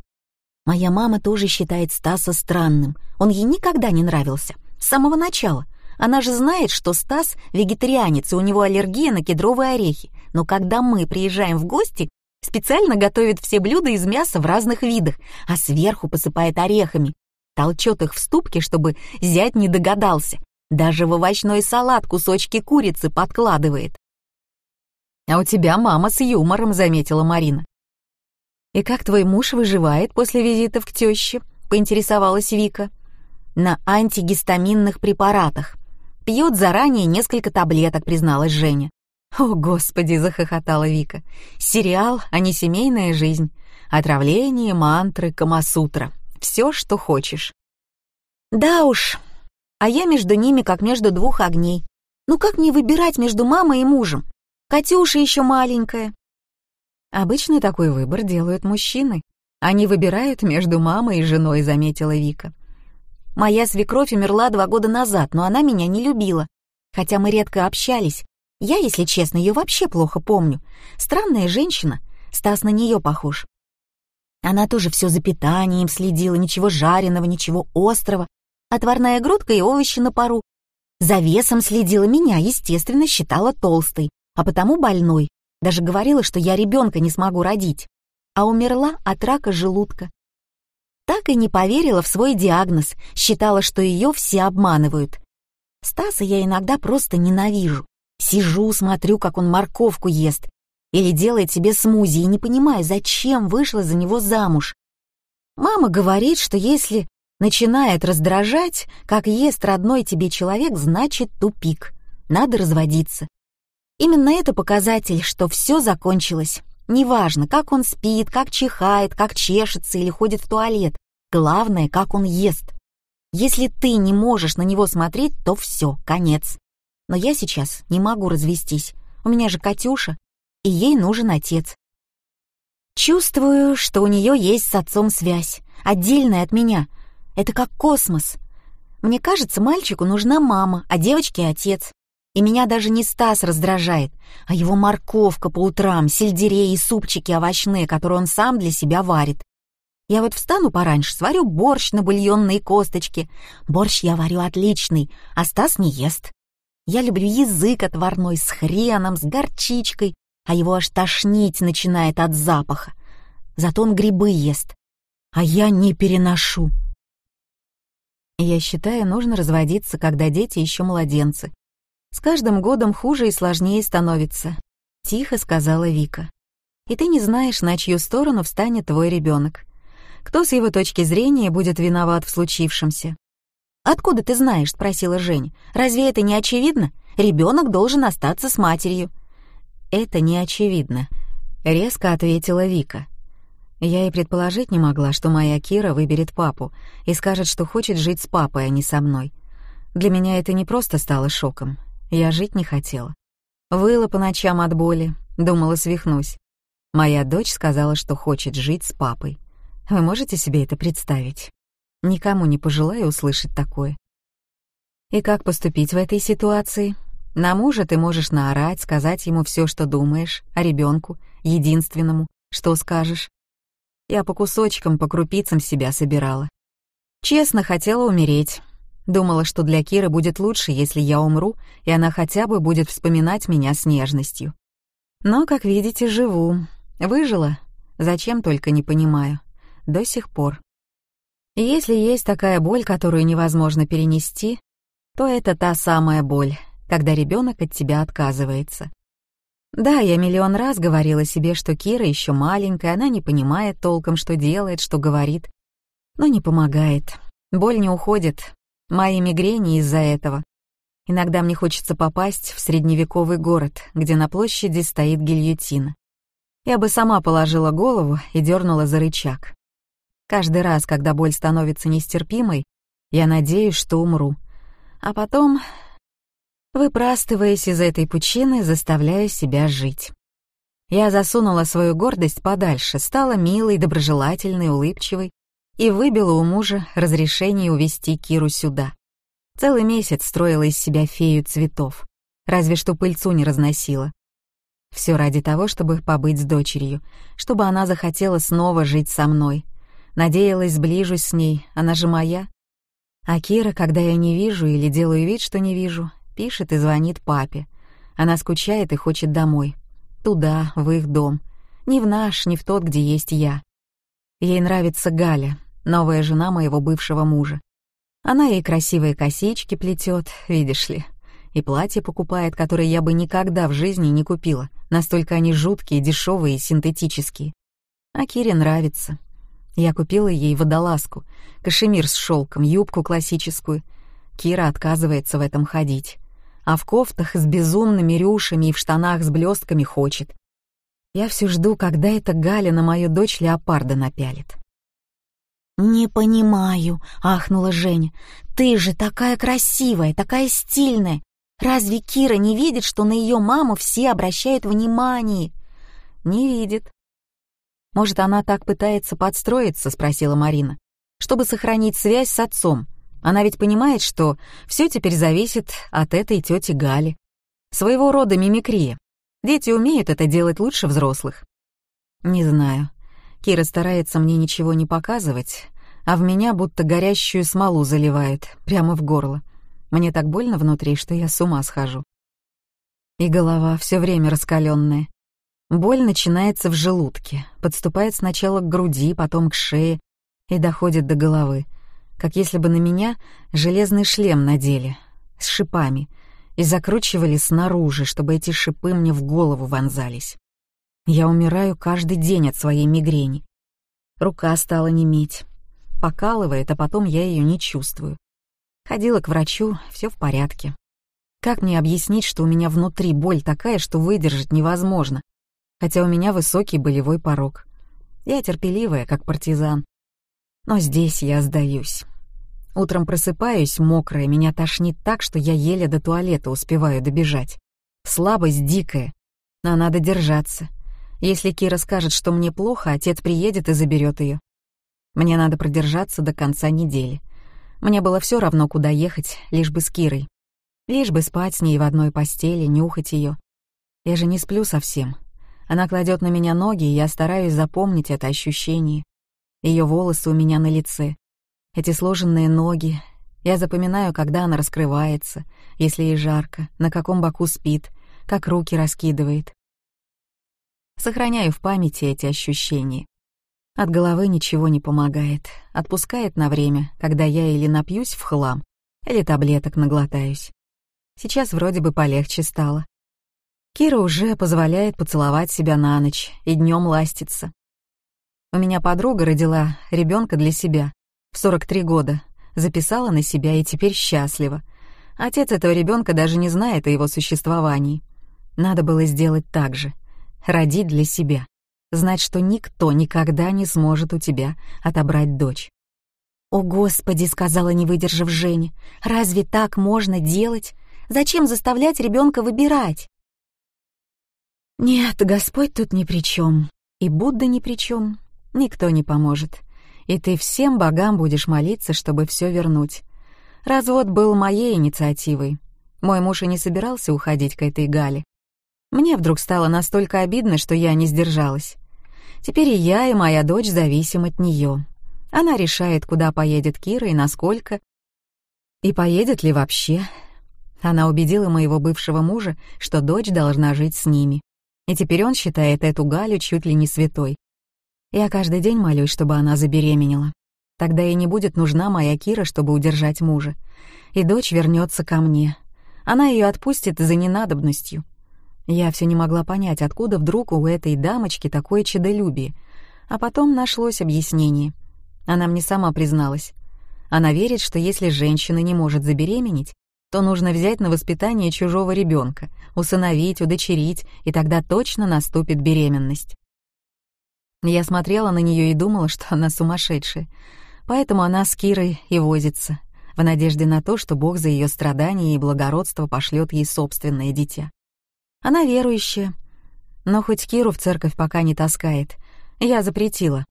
«Моя мама тоже считает Стаса странным. Он ей никогда не нравился. С самого начала. Она же знает, что Стас вегетарианец, и у него аллергия на кедровые орехи. Но когда мы приезжаем в гости, специально готовит все блюда из мяса в разных видах, а сверху посыпает орехами. Толчет их в ступке, чтобы зять не догадался. Даже в овощной салат кусочки курицы подкладывает. «А у тебя мама с юмором», — заметила Марина. «И как твой муж выживает после визитов к тёще?» — поинтересовалась Вика. «На антигистаминных препаратах. Пьет заранее несколько таблеток», — призналась Женя. «О, Господи!» — захохотала Вика. «Сериал, а не семейная жизнь. Отравление, мантры, камасутра. Все, что хочешь». «Да уж, а я между ними как между двух огней. Ну как мне выбирать между мамой и мужем? Катюша еще маленькая. Обычно такой выбор делают мужчины. Они выбирают между мамой и женой, заметила Вика. Моя свекровь умерла два года назад, но она меня не любила. Хотя мы редко общались. Я, если честно, ее вообще плохо помню. Странная женщина. Стас на нее похож. Она тоже все за питанием следила, ничего жареного, ничего острого отварная грудка и овощи на пару. За весом следила меня, естественно, считала толстой, а потому больной. Даже говорила, что я ребенка не смогу родить. А умерла от рака желудка. Так и не поверила в свой диагноз, считала, что ее все обманывают. Стаса я иногда просто ненавижу. Сижу, смотрю, как он морковку ест. Или делает себе смузи и не понимаю, зачем вышла за него замуж. Мама говорит, что если начинает раздражать, как ест родной тебе человек, значит тупик. Надо разводиться. Именно это показатель, что все закончилось. Неважно, как он спит, как чихает, как чешется или ходит в туалет. Главное, как он ест. Если ты не можешь на него смотреть, то все, конец. Но я сейчас не могу развестись. У меня же Катюша, и ей нужен отец. Чувствую, что у нее есть с отцом связь, отдельная от меня — это как космос. Мне кажется, мальчику нужна мама, а девочке — отец. И меня даже не Стас раздражает, а его морковка по утрам, сельдерей и супчики овощные, которые он сам для себя варит. Я вот встану пораньше, сварю борщ на бульонные косточки. Борщ я варю отличный, а Стас не ест. Я люблю язык отварной с хреном, с горчичкой, а его аж тошнить начинает от запаха. Зато он грибы ест, а я не переношу. Я считаю, нужно разводиться, когда дети еще младенцы. С каждым годом хуже и сложнее становится, тихо сказала Вика. И ты не знаешь, на чью сторону встанет твой ребенок. Кто с его точки зрения будет виноват в случившемся? Откуда ты знаешь, спросила Жень. Разве это не очевидно? Ребенок должен остаться с матерью. Это не очевидно, резко ответила Вика. Я и предположить не могла, что моя Кира выберет папу и скажет, что хочет жить с папой, а не со мной. Для меня это не просто стало шоком. Я жить не хотела. Выла по ночам от боли, думала, свихнусь. Моя дочь сказала, что хочет жить с папой. Вы можете себе это представить? Никому не пожелаю услышать такое. И как поступить в этой ситуации? На мужа ты можешь наорать, сказать ему все, что думаешь, о ребенку, единственному, что скажешь. Я по кусочкам, по крупицам себя собирала. Честно, хотела умереть. Думала, что для Киры будет лучше, если я умру, и она хотя бы будет вспоминать меня с нежностью. Но, как видите, живу. Выжила. Зачем только не понимаю. До сих пор. И если есть такая боль, которую невозможно перенести, то это та самая боль, когда ребенок от тебя отказывается. Да, я миллион раз говорила себе, что Кира еще маленькая, она не понимает толком, что делает, что говорит. Но не помогает. Боль не уходит. Мои мигрени из-за этого. Иногда мне хочется попасть в средневековый город, где на площади стоит гильотина. Я бы сама положила голову и дернула за рычаг. Каждый раз, когда боль становится нестерпимой, я надеюсь, что умру. А потом выпрастываясь из этой пучины, заставляя себя жить. Я засунула свою гордость подальше, стала милой, доброжелательной, улыбчивой и выбила у мужа разрешение увезти Киру сюда. Целый месяц строила из себя фею цветов, разве что пыльцу не разносила. Все ради того, чтобы побыть с дочерью, чтобы она захотела снова жить со мной. Надеялась, сближусь с ней, она же моя. А Кира, когда я не вижу или делаю вид, что не вижу, пишет и звонит папе. Она скучает и хочет домой. Туда, в их дом. Не в наш, не в тот, где есть я. Ей нравится Галя, новая жена моего бывшего мужа. Она ей красивые косички плетет, видишь ли, и платье покупает, которое я бы никогда в жизни не купила, настолько они жуткие, дешевые и синтетические. А Кире нравится. Я купила ей водолазку, кашемир с шелком, юбку классическую. Кира отказывается в этом ходить а в кофтах с безумными рюшами и в штанах с блестками хочет. Я все жду, когда эта Галя на мою дочь леопарда напялит. «Не понимаю», — ахнула Женя. «Ты же такая красивая, такая стильная. Разве Кира не видит, что на ее маму все обращают внимание?» «Не видит». «Может, она так пытается подстроиться?» — спросила Марина. «Чтобы сохранить связь с отцом. Она ведь понимает, что все теперь зависит от этой тети Гали. Своего рода мимикрия. Дети умеют это делать лучше взрослых. Не знаю. Кира старается мне ничего не показывать, а в меня будто горящую смолу заливает, прямо в горло. Мне так больно внутри, что я с ума схожу. И голова все время раскаленная. Боль начинается в желудке, подступает сначала к груди, потом к шее и доходит до головы — как если бы на меня железный шлем надели, с шипами, и закручивали снаружи, чтобы эти шипы мне в голову вонзались. Я умираю каждый день от своей мигрени. Рука стала неметь. Покалывает, а потом я ее не чувствую. Ходила к врачу, все в порядке. Как мне объяснить, что у меня внутри боль такая, что выдержать невозможно, хотя у меня высокий болевой порог? Я терпеливая, как партизан. Но здесь я сдаюсь. Утром просыпаюсь, мокрая, меня тошнит так, что я еле до туалета успеваю добежать. Слабость дикая, но надо держаться. Если Кира скажет, что мне плохо, отец приедет и заберет ее. Мне надо продержаться до конца недели. Мне было все равно, куда ехать, лишь бы с Кирой. Лишь бы спать с ней в одной постели, нюхать ее. Я же не сплю совсем. Она кладет на меня ноги, и я стараюсь запомнить это ощущение. Ее волосы у меня на лице, эти сложенные ноги. Я запоминаю, когда она раскрывается, если ей жарко, на каком боку спит, как руки раскидывает. Сохраняю в памяти эти ощущения. От головы ничего не помогает, отпускает на время, когда я или напьюсь в хлам, или таблеток наглотаюсь. Сейчас вроде бы полегче стало. Кира уже позволяет поцеловать себя на ночь и днем ластиться. У меня подруга родила ребенка для себя, в 43 года, записала на себя и теперь счастлива. Отец этого ребенка даже не знает о его существовании. Надо было сделать так же. Родить для себя. Знать, что никто никогда не сможет у тебя отобрать дочь. «О, Господи!» — сказала, не выдержав Женя. «Разве так можно делать? Зачем заставлять ребенка выбирать?» «Нет, Господь тут ни при чем, и Будда ни при чем. Никто не поможет и ты всем богам будешь молиться, чтобы все вернуть. Развод был моей инициативой. Мой муж и не собирался уходить к этой Гале. Мне вдруг стало настолько обидно, что я не сдержалась. Теперь и я, и моя дочь зависим от нее. Она решает, куда поедет Кира и насколько. И поедет ли вообще. Она убедила моего бывшего мужа, что дочь должна жить с ними. И теперь он считает эту Галю чуть ли не святой. Я каждый день молюсь, чтобы она забеременела. Тогда ей не будет нужна моя Кира, чтобы удержать мужа. И дочь вернется ко мне. Она ее отпустит за ненадобностью. Я все не могла понять, откуда вдруг у этой дамочки такое чедолюбие. А потом нашлось объяснение. Она мне сама призналась. Она верит, что если женщина не может забеременеть, то нужно взять на воспитание чужого ребенка, усыновить, удочерить, и тогда точно наступит беременность. Я смотрела на нее и думала, что она сумасшедшая. Поэтому она с Кирой и возится, в надежде на то, что Бог за ее страдания и благородство пошлет ей собственное дитя. Она верующая, но хоть Киру в церковь пока не таскает, я запретила.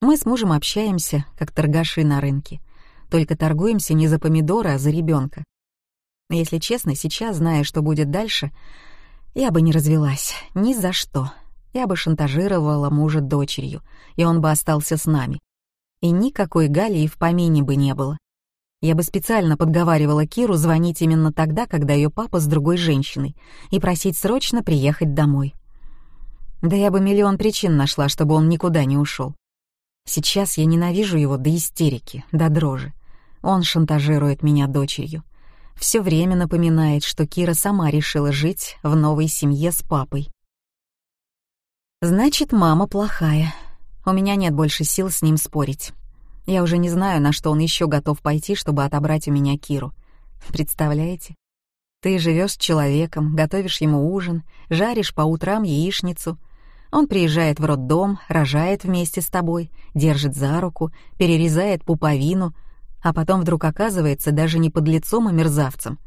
Мы с мужем общаемся, как торгаши на рынке, только торгуемся не за помидоры, а за ребенка. Если честно, сейчас, зная, что будет дальше, я бы не развелась ни за что я бы шантажировала мужа дочерью, и он бы остался с нами. И никакой Гали и в помине бы не было. Я бы специально подговаривала Киру звонить именно тогда, когда ее папа с другой женщиной, и просить срочно приехать домой. Да я бы миллион причин нашла, чтобы он никуда не ушел. Сейчас я ненавижу его до истерики, до дрожи. Он шантажирует меня дочерью. Все время напоминает, что Кира сама решила жить в новой семье с папой. Значит, мама плохая. У меня нет больше сил с ним спорить. Я уже не знаю, на что он еще готов пойти, чтобы отобрать у меня Киру. Представляете? Ты живешь с человеком, готовишь ему ужин, жаришь по утрам яичницу. Он приезжает в роддом, рожает вместе с тобой, держит за руку, перерезает пуповину, а потом вдруг оказывается даже не под лицом и мерзавцем,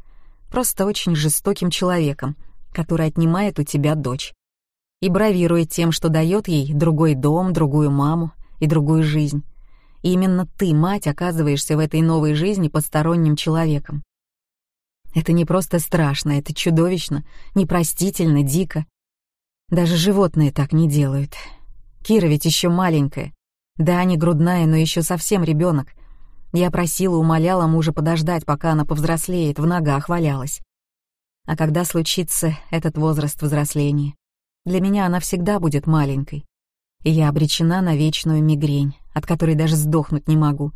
просто очень жестоким человеком, который отнимает у тебя дочь и бравирует тем, что дает ей другой дом, другую маму и другую жизнь. И именно ты, мать, оказываешься в этой новой жизни посторонним человеком. Это не просто страшно, это чудовищно, непростительно, дико. Даже животные так не делают. Кира ведь еще маленькая. Да, не грудная, но еще совсем ребенок. Я просила, умоляла мужа подождать, пока она повзрослеет, в ногах валялась. А когда случится этот возраст взросления? Для меня она всегда будет маленькой. И я обречена на вечную мигрень, от которой даже сдохнуть не могу.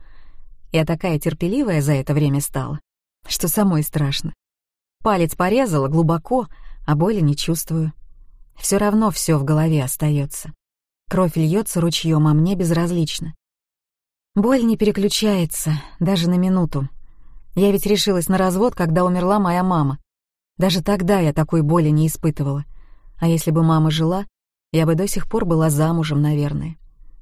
Я такая терпеливая за это время стала, что самой страшно. Палец порезала глубоко, а боли не чувствую. Все равно все в голове остается. Кровь льется ручьем, а мне безразлично. Боль не переключается, даже на минуту. Я ведь решилась на развод, когда умерла моя мама. Даже тогда я такой боли не испытывала. А если бы мама жила, я бы до сих пор была замужем, наверное,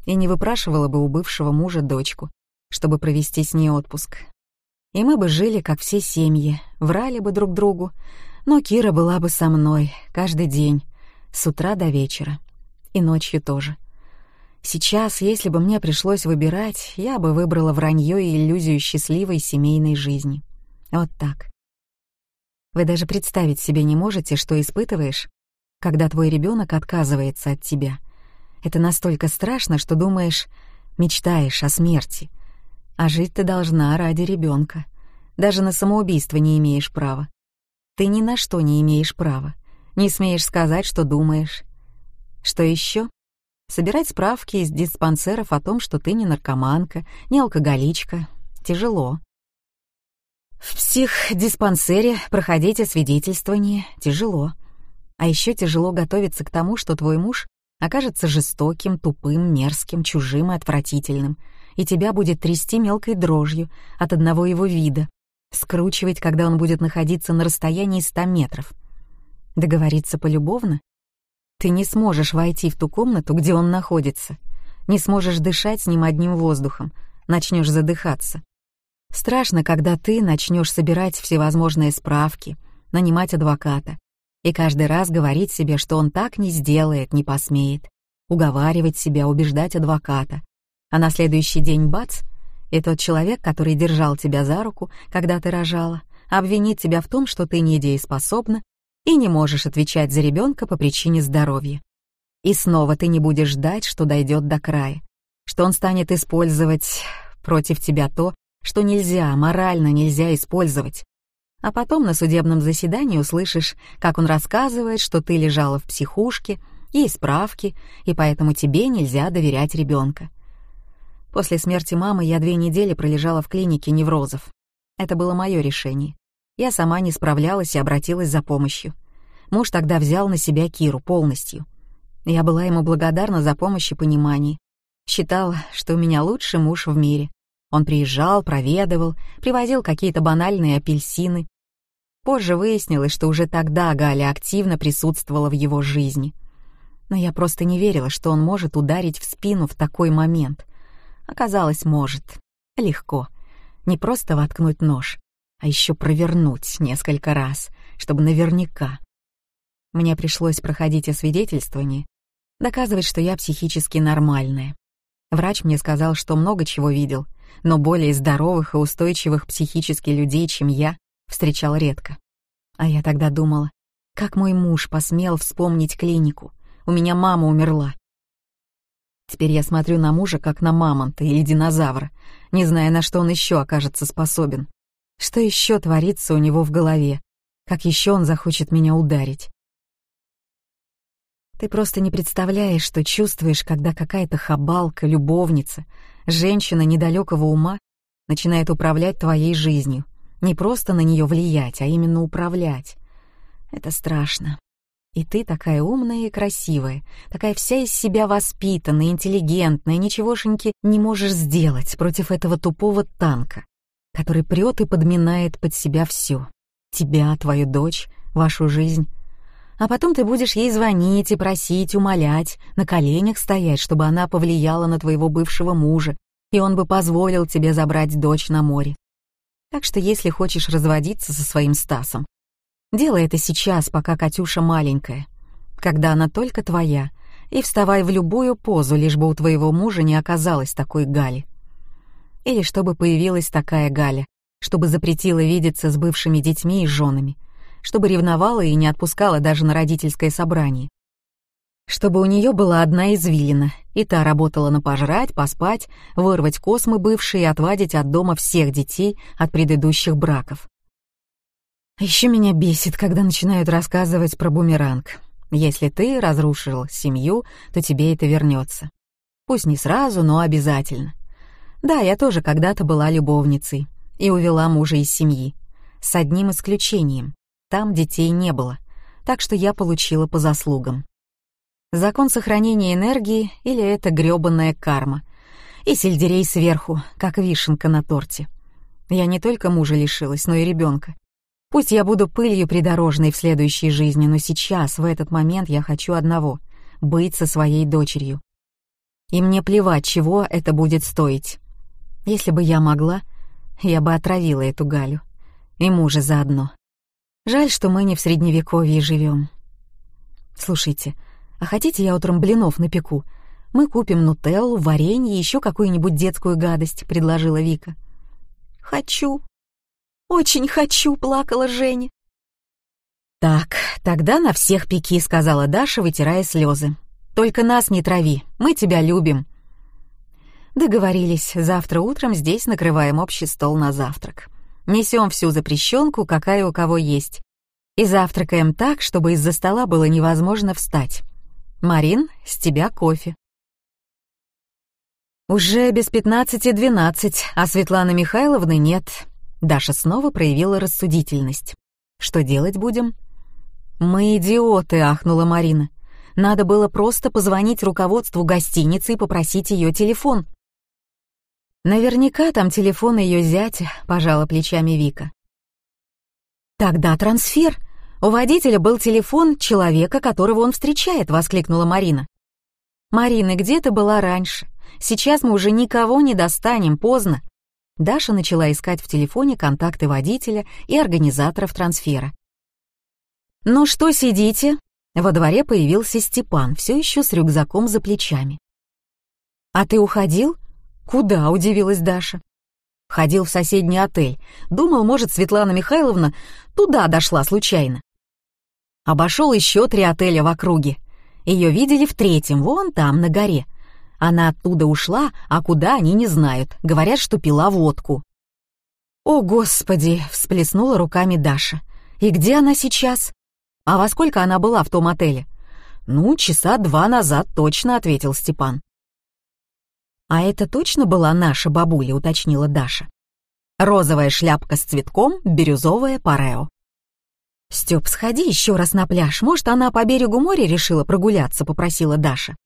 и не выпрашивала бы у бывшего мужа дочку, чтобы провести с ней отпуск. И мы бы жили, как все семьи, врали бы друг другу, но Кира была бы со мной каждый день, с утра до вечера, и ночью тоже. Сейчас, если бы мне пришлось выбирать, я бы выбрала вранье и иллюзию счастливой семейной жизни. Вот так. Вы даже представить себе не можете, что испытываешь, когда твой ребенок отказывается от тебя. Это настолько страшно, что думаешь, мечтаешь о смерти. А жить ты должна ради ребенка. Даже на самоубийство не имеешь права. Ты ни на что не имеешь права. Не смеешь сказать, что думаешь. Что еще? Собирать справки из диспансеров о том, что ты не наркоманка, не алкоголичка. Тяжело. В психдиспансере проходить освидетельствование тяжело. А еще тяжело готовиться к тому, что твой муж окажется жестоким, тупым, мерзким, чужим и отвратительным, и тебя будет трясти мелкой дрожью от одного его вида, скручивать, когда он будет находиться на расстоянии ста метров. Договориться полюбовно? Ты не сможешь войти в ту комнату, где он находится, не сможешь дышать с ним одним воздухом, начнешь задыхаться. Страшно, когда ты начнешь собирать всевозможные справки, нанимать адвоката, и каждый раз говорить себе, что он так не сделает, не посмеет, уговаривать себя, убеждать адвоката. А на следующий день бац, и тот человек, который держал тебя за руку, когда ты рожала, обвинит тебя в том, что ты недееспособна и не можешь отвечать за ребенка по причине здоровья. И снова ты не будешь ждать, что дойдет до края, что он станет использовать против тебя то, что нельзя, морально нельзя использовать, а потом на судебном заседании услышишь, как он рассказывает, что ты лежала в психушке, Есть справки, и поэтому тебе нельзя доверять ребенка. После смерти мамы я две недели пролежала в клинике неврозов. Это было мое решение. Я сама не справлялась и обратилась за помощью. Муж тогда взял на себя Киру полностью. Я была ему благодарна за помощь и понимание. Считала, что у меня лучший муж в мире. Он приезжал, проведывал, привозил какие-то банальные апельсины. Позже выяснилось, что уже тогда Галя активно присутствовала в его жизни. Но я просто не верила, что он может ударить в спину в такой момент. Оказалось, может. Легко. Не просто воткнуть нож, а еще провернуть несколько раз, чтобы наверняка. Мне пришлось проходить освидетельствование, доказывать, что я психически нормальная. Врач мне сказал, что много чего видел, но более здоровых и устойчивых психически людей, чем я, встречал редко. А я тогда думала, как мой муж посмел вспомнить клинику. У меня мама умерла. Теперь я смотрю на мужа, как на мамонта или динозавра, не зная, на что он еще окажется способен. Что еще творится у него в голове? Как еще он захочет меня ударить? Ты просто не представляешь, что чувствуешь, когда какая-то хабалка, любовница, женщина недалекого ума начинает управлять твоей жизнью. Не просто на нее влиять, а именно управлять. Это страшно. И ты такая умная и красивая, такая вся из себя воспитанная, интеллигентная, ничегошеньки не можешь сделать против этого тупого танка, который прет и подминает под себя все. Тебя, твою дочь, вашу жизнь. А потом ты будешь ей звонить и просить, умолять, на коленях стоять, чтобы она повлияла на твоего бывшего мужа, и он бы позволил тебе забрать дочь на море. Так что если хочешь разводиться со своим Стасом, делай это сейчас, пока Катюша маленькая, когда она только твоя, и вставай в любую позу, лишь бы у твоего мужа не оказалось такой Гали. Или чтобы появилась такая Галя, чтобы запретила видеться с бывшими детьми и женами, чтобы ревновала и не отпускала даже на родительское собрание. Чтобы у нее была одна извилина, и та работала на пожрать, поспать, вырвать космы бывшие и отвадить от дома всех детей от предыдущих браков. Еще меня бесит, когда начинают рассказывать про бумеранг. Если ты разрушил семью, то тебе это вернется. Пусть не сразу, но обязательно. Да, я тоже когда-то была любовницей и увела мужа из семьи. С одним исключением. Там детей не было, так что я получила по заслугам. Закон сохранения энергии или это грёбаная карма. И сельдерей сверху, как вишенка на торте. Я не только мужа лишилась, но и ребенка. Пусть я буду пылью придорожной в следующей жизни, но сейчас, в этот момент, я хочу одного — быть со своей дочерью. И мне плевать, чего это будет стоить. Если бы я могла, я бы отравила эту Галю. И мужа заодно. Жаль, что мы не в средневековье живем. Слушайте, а хотите я утром блинов напеку? Мы купим нутеллу, варенье и еще какую-нибудь детскую гадость, предложила Вика. Хочу. Очень хочу, плакала Женя. Так, тогда на всех пеки, сказала Даша, вытирая слезы. Только нас не трави, мы тебя любим. Договорились, завтра утром здесь накрываем общий стол на завтрак. Несем всю запрещенку, какая у кого есть. И завтракаем так, чтобы из-за стола было невозможно встать. Марин, с тебя кофе. Уже без пятнадцати двенадцать, а Светланы Михайловны нет. Даша снова проявила рассудительность. Что делать будем? Мы идиоты, ахнула Марина. Надо было просто позвонить руководству гостиницы и попросить ее телефон. Наверняка там телефон ее зятя, пожала плечами Вика. Тогда трансфер. У водителя был телефон человека, которого он встречает, воскликнула Марина. Марина, где ты была раньше? Сейчас мы уже никого не достанем, поздно. Даша начала искать в телефоне контакты водителя и организаторов трансфера. «Ну что сидите?» Во дворе появился Степан, все еще с рюкзаком за плечами. «А ты уходил?» «Куда?» — удивилась Даша. Ходил в соседний отель. Думал, может, Светлана Михайловна туда дошла случайно. Обошел еще три отеля в округе. Ее видели в третьем, вон там, на горе. Она оттуда ушла, а куда они не знают. Говорят, что пила водку. «О, Господи!» — всплеснула руками Даша. «И где она сейчас? А во сколько она была в том отеле?» «Ну, часа два назад точно», — ответил Степан. «А это точно была наша бабуля?» — уточнила Даша. «Розовая шляпка с цветком, бирюзовая парео». «Стёп, сходи еще раз на пляж. Может, она по берегу моря решила прогуляться?» — попросила Даша.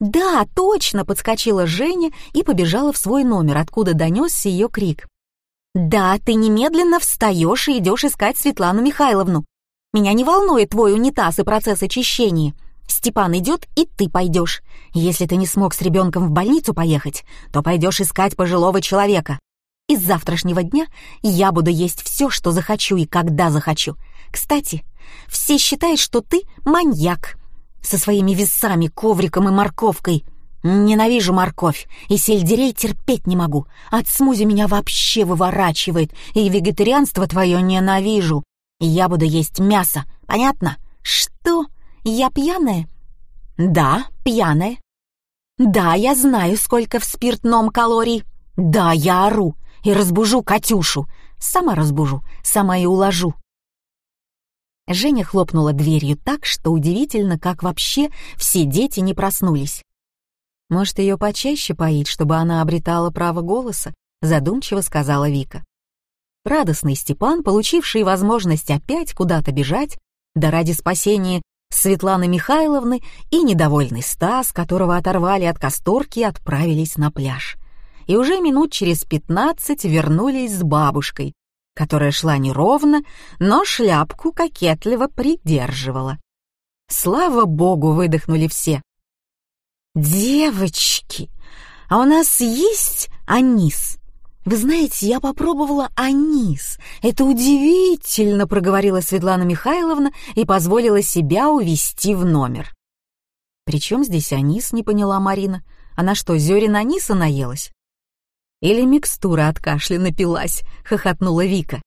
«Да, точно!» — подскочила Женя и побежала в свой номер, откуда донесся ее крик. «Да, ты немедленно встаешь и идешь искать Светлану Михайловну. Меня не волнует твой унитаз и процесс очищения. Степан идет, и ты пойдешь. Если ты не смог с ребенком в больницу поехать, то пойдешь искать пожилого человека. Из завтрашнего дня я буду есть все, что захочу и когда захочу. Кстати, все считают, что ты маньяк. Со своими весами, ковриком и морковкой. Ненавижу морковь, и сельдерей терпеть не могу. От смузи меня вообще выворачивает, и вегетарианство твое ненавижу. Я буду есть мясо, понятно? Что? Я пьяная? Да, пьяная. Да, я знаю, сколько в спиртном калорий. Да, я ору и разбужу Катюшу. Сама разбужу, сама и уложу. Женя хлопнула дверью так, что удивительно, как вообще все дети не проснулись. Может, ее почаще поить, чтобы она обретала право голоса, задумчиво сказала Вика. Радостный Степан, получивший возможность опять куда-то бежать, да ради спасения Светланы Михайловны и недовольный Стас, которого оторвали от касторки, отправились на пляж. И уже минут через пятнадцать вернулись с бабушкой, которая шла неровно, но шляпку кокетливо придерживала. Слава богу, выдохнули все. «Девочки, а у нас есть анис?» «Вы знаете, я попробовала анис. Это удивительно», — проговорила Светлана Михайловна и позволила себя увести в номер. «При чем здесь анис?» — не поняла Марина. «Она что, зерен аниса наелась?» «Или микстура от кашля напилась?» — хохотнула Вика.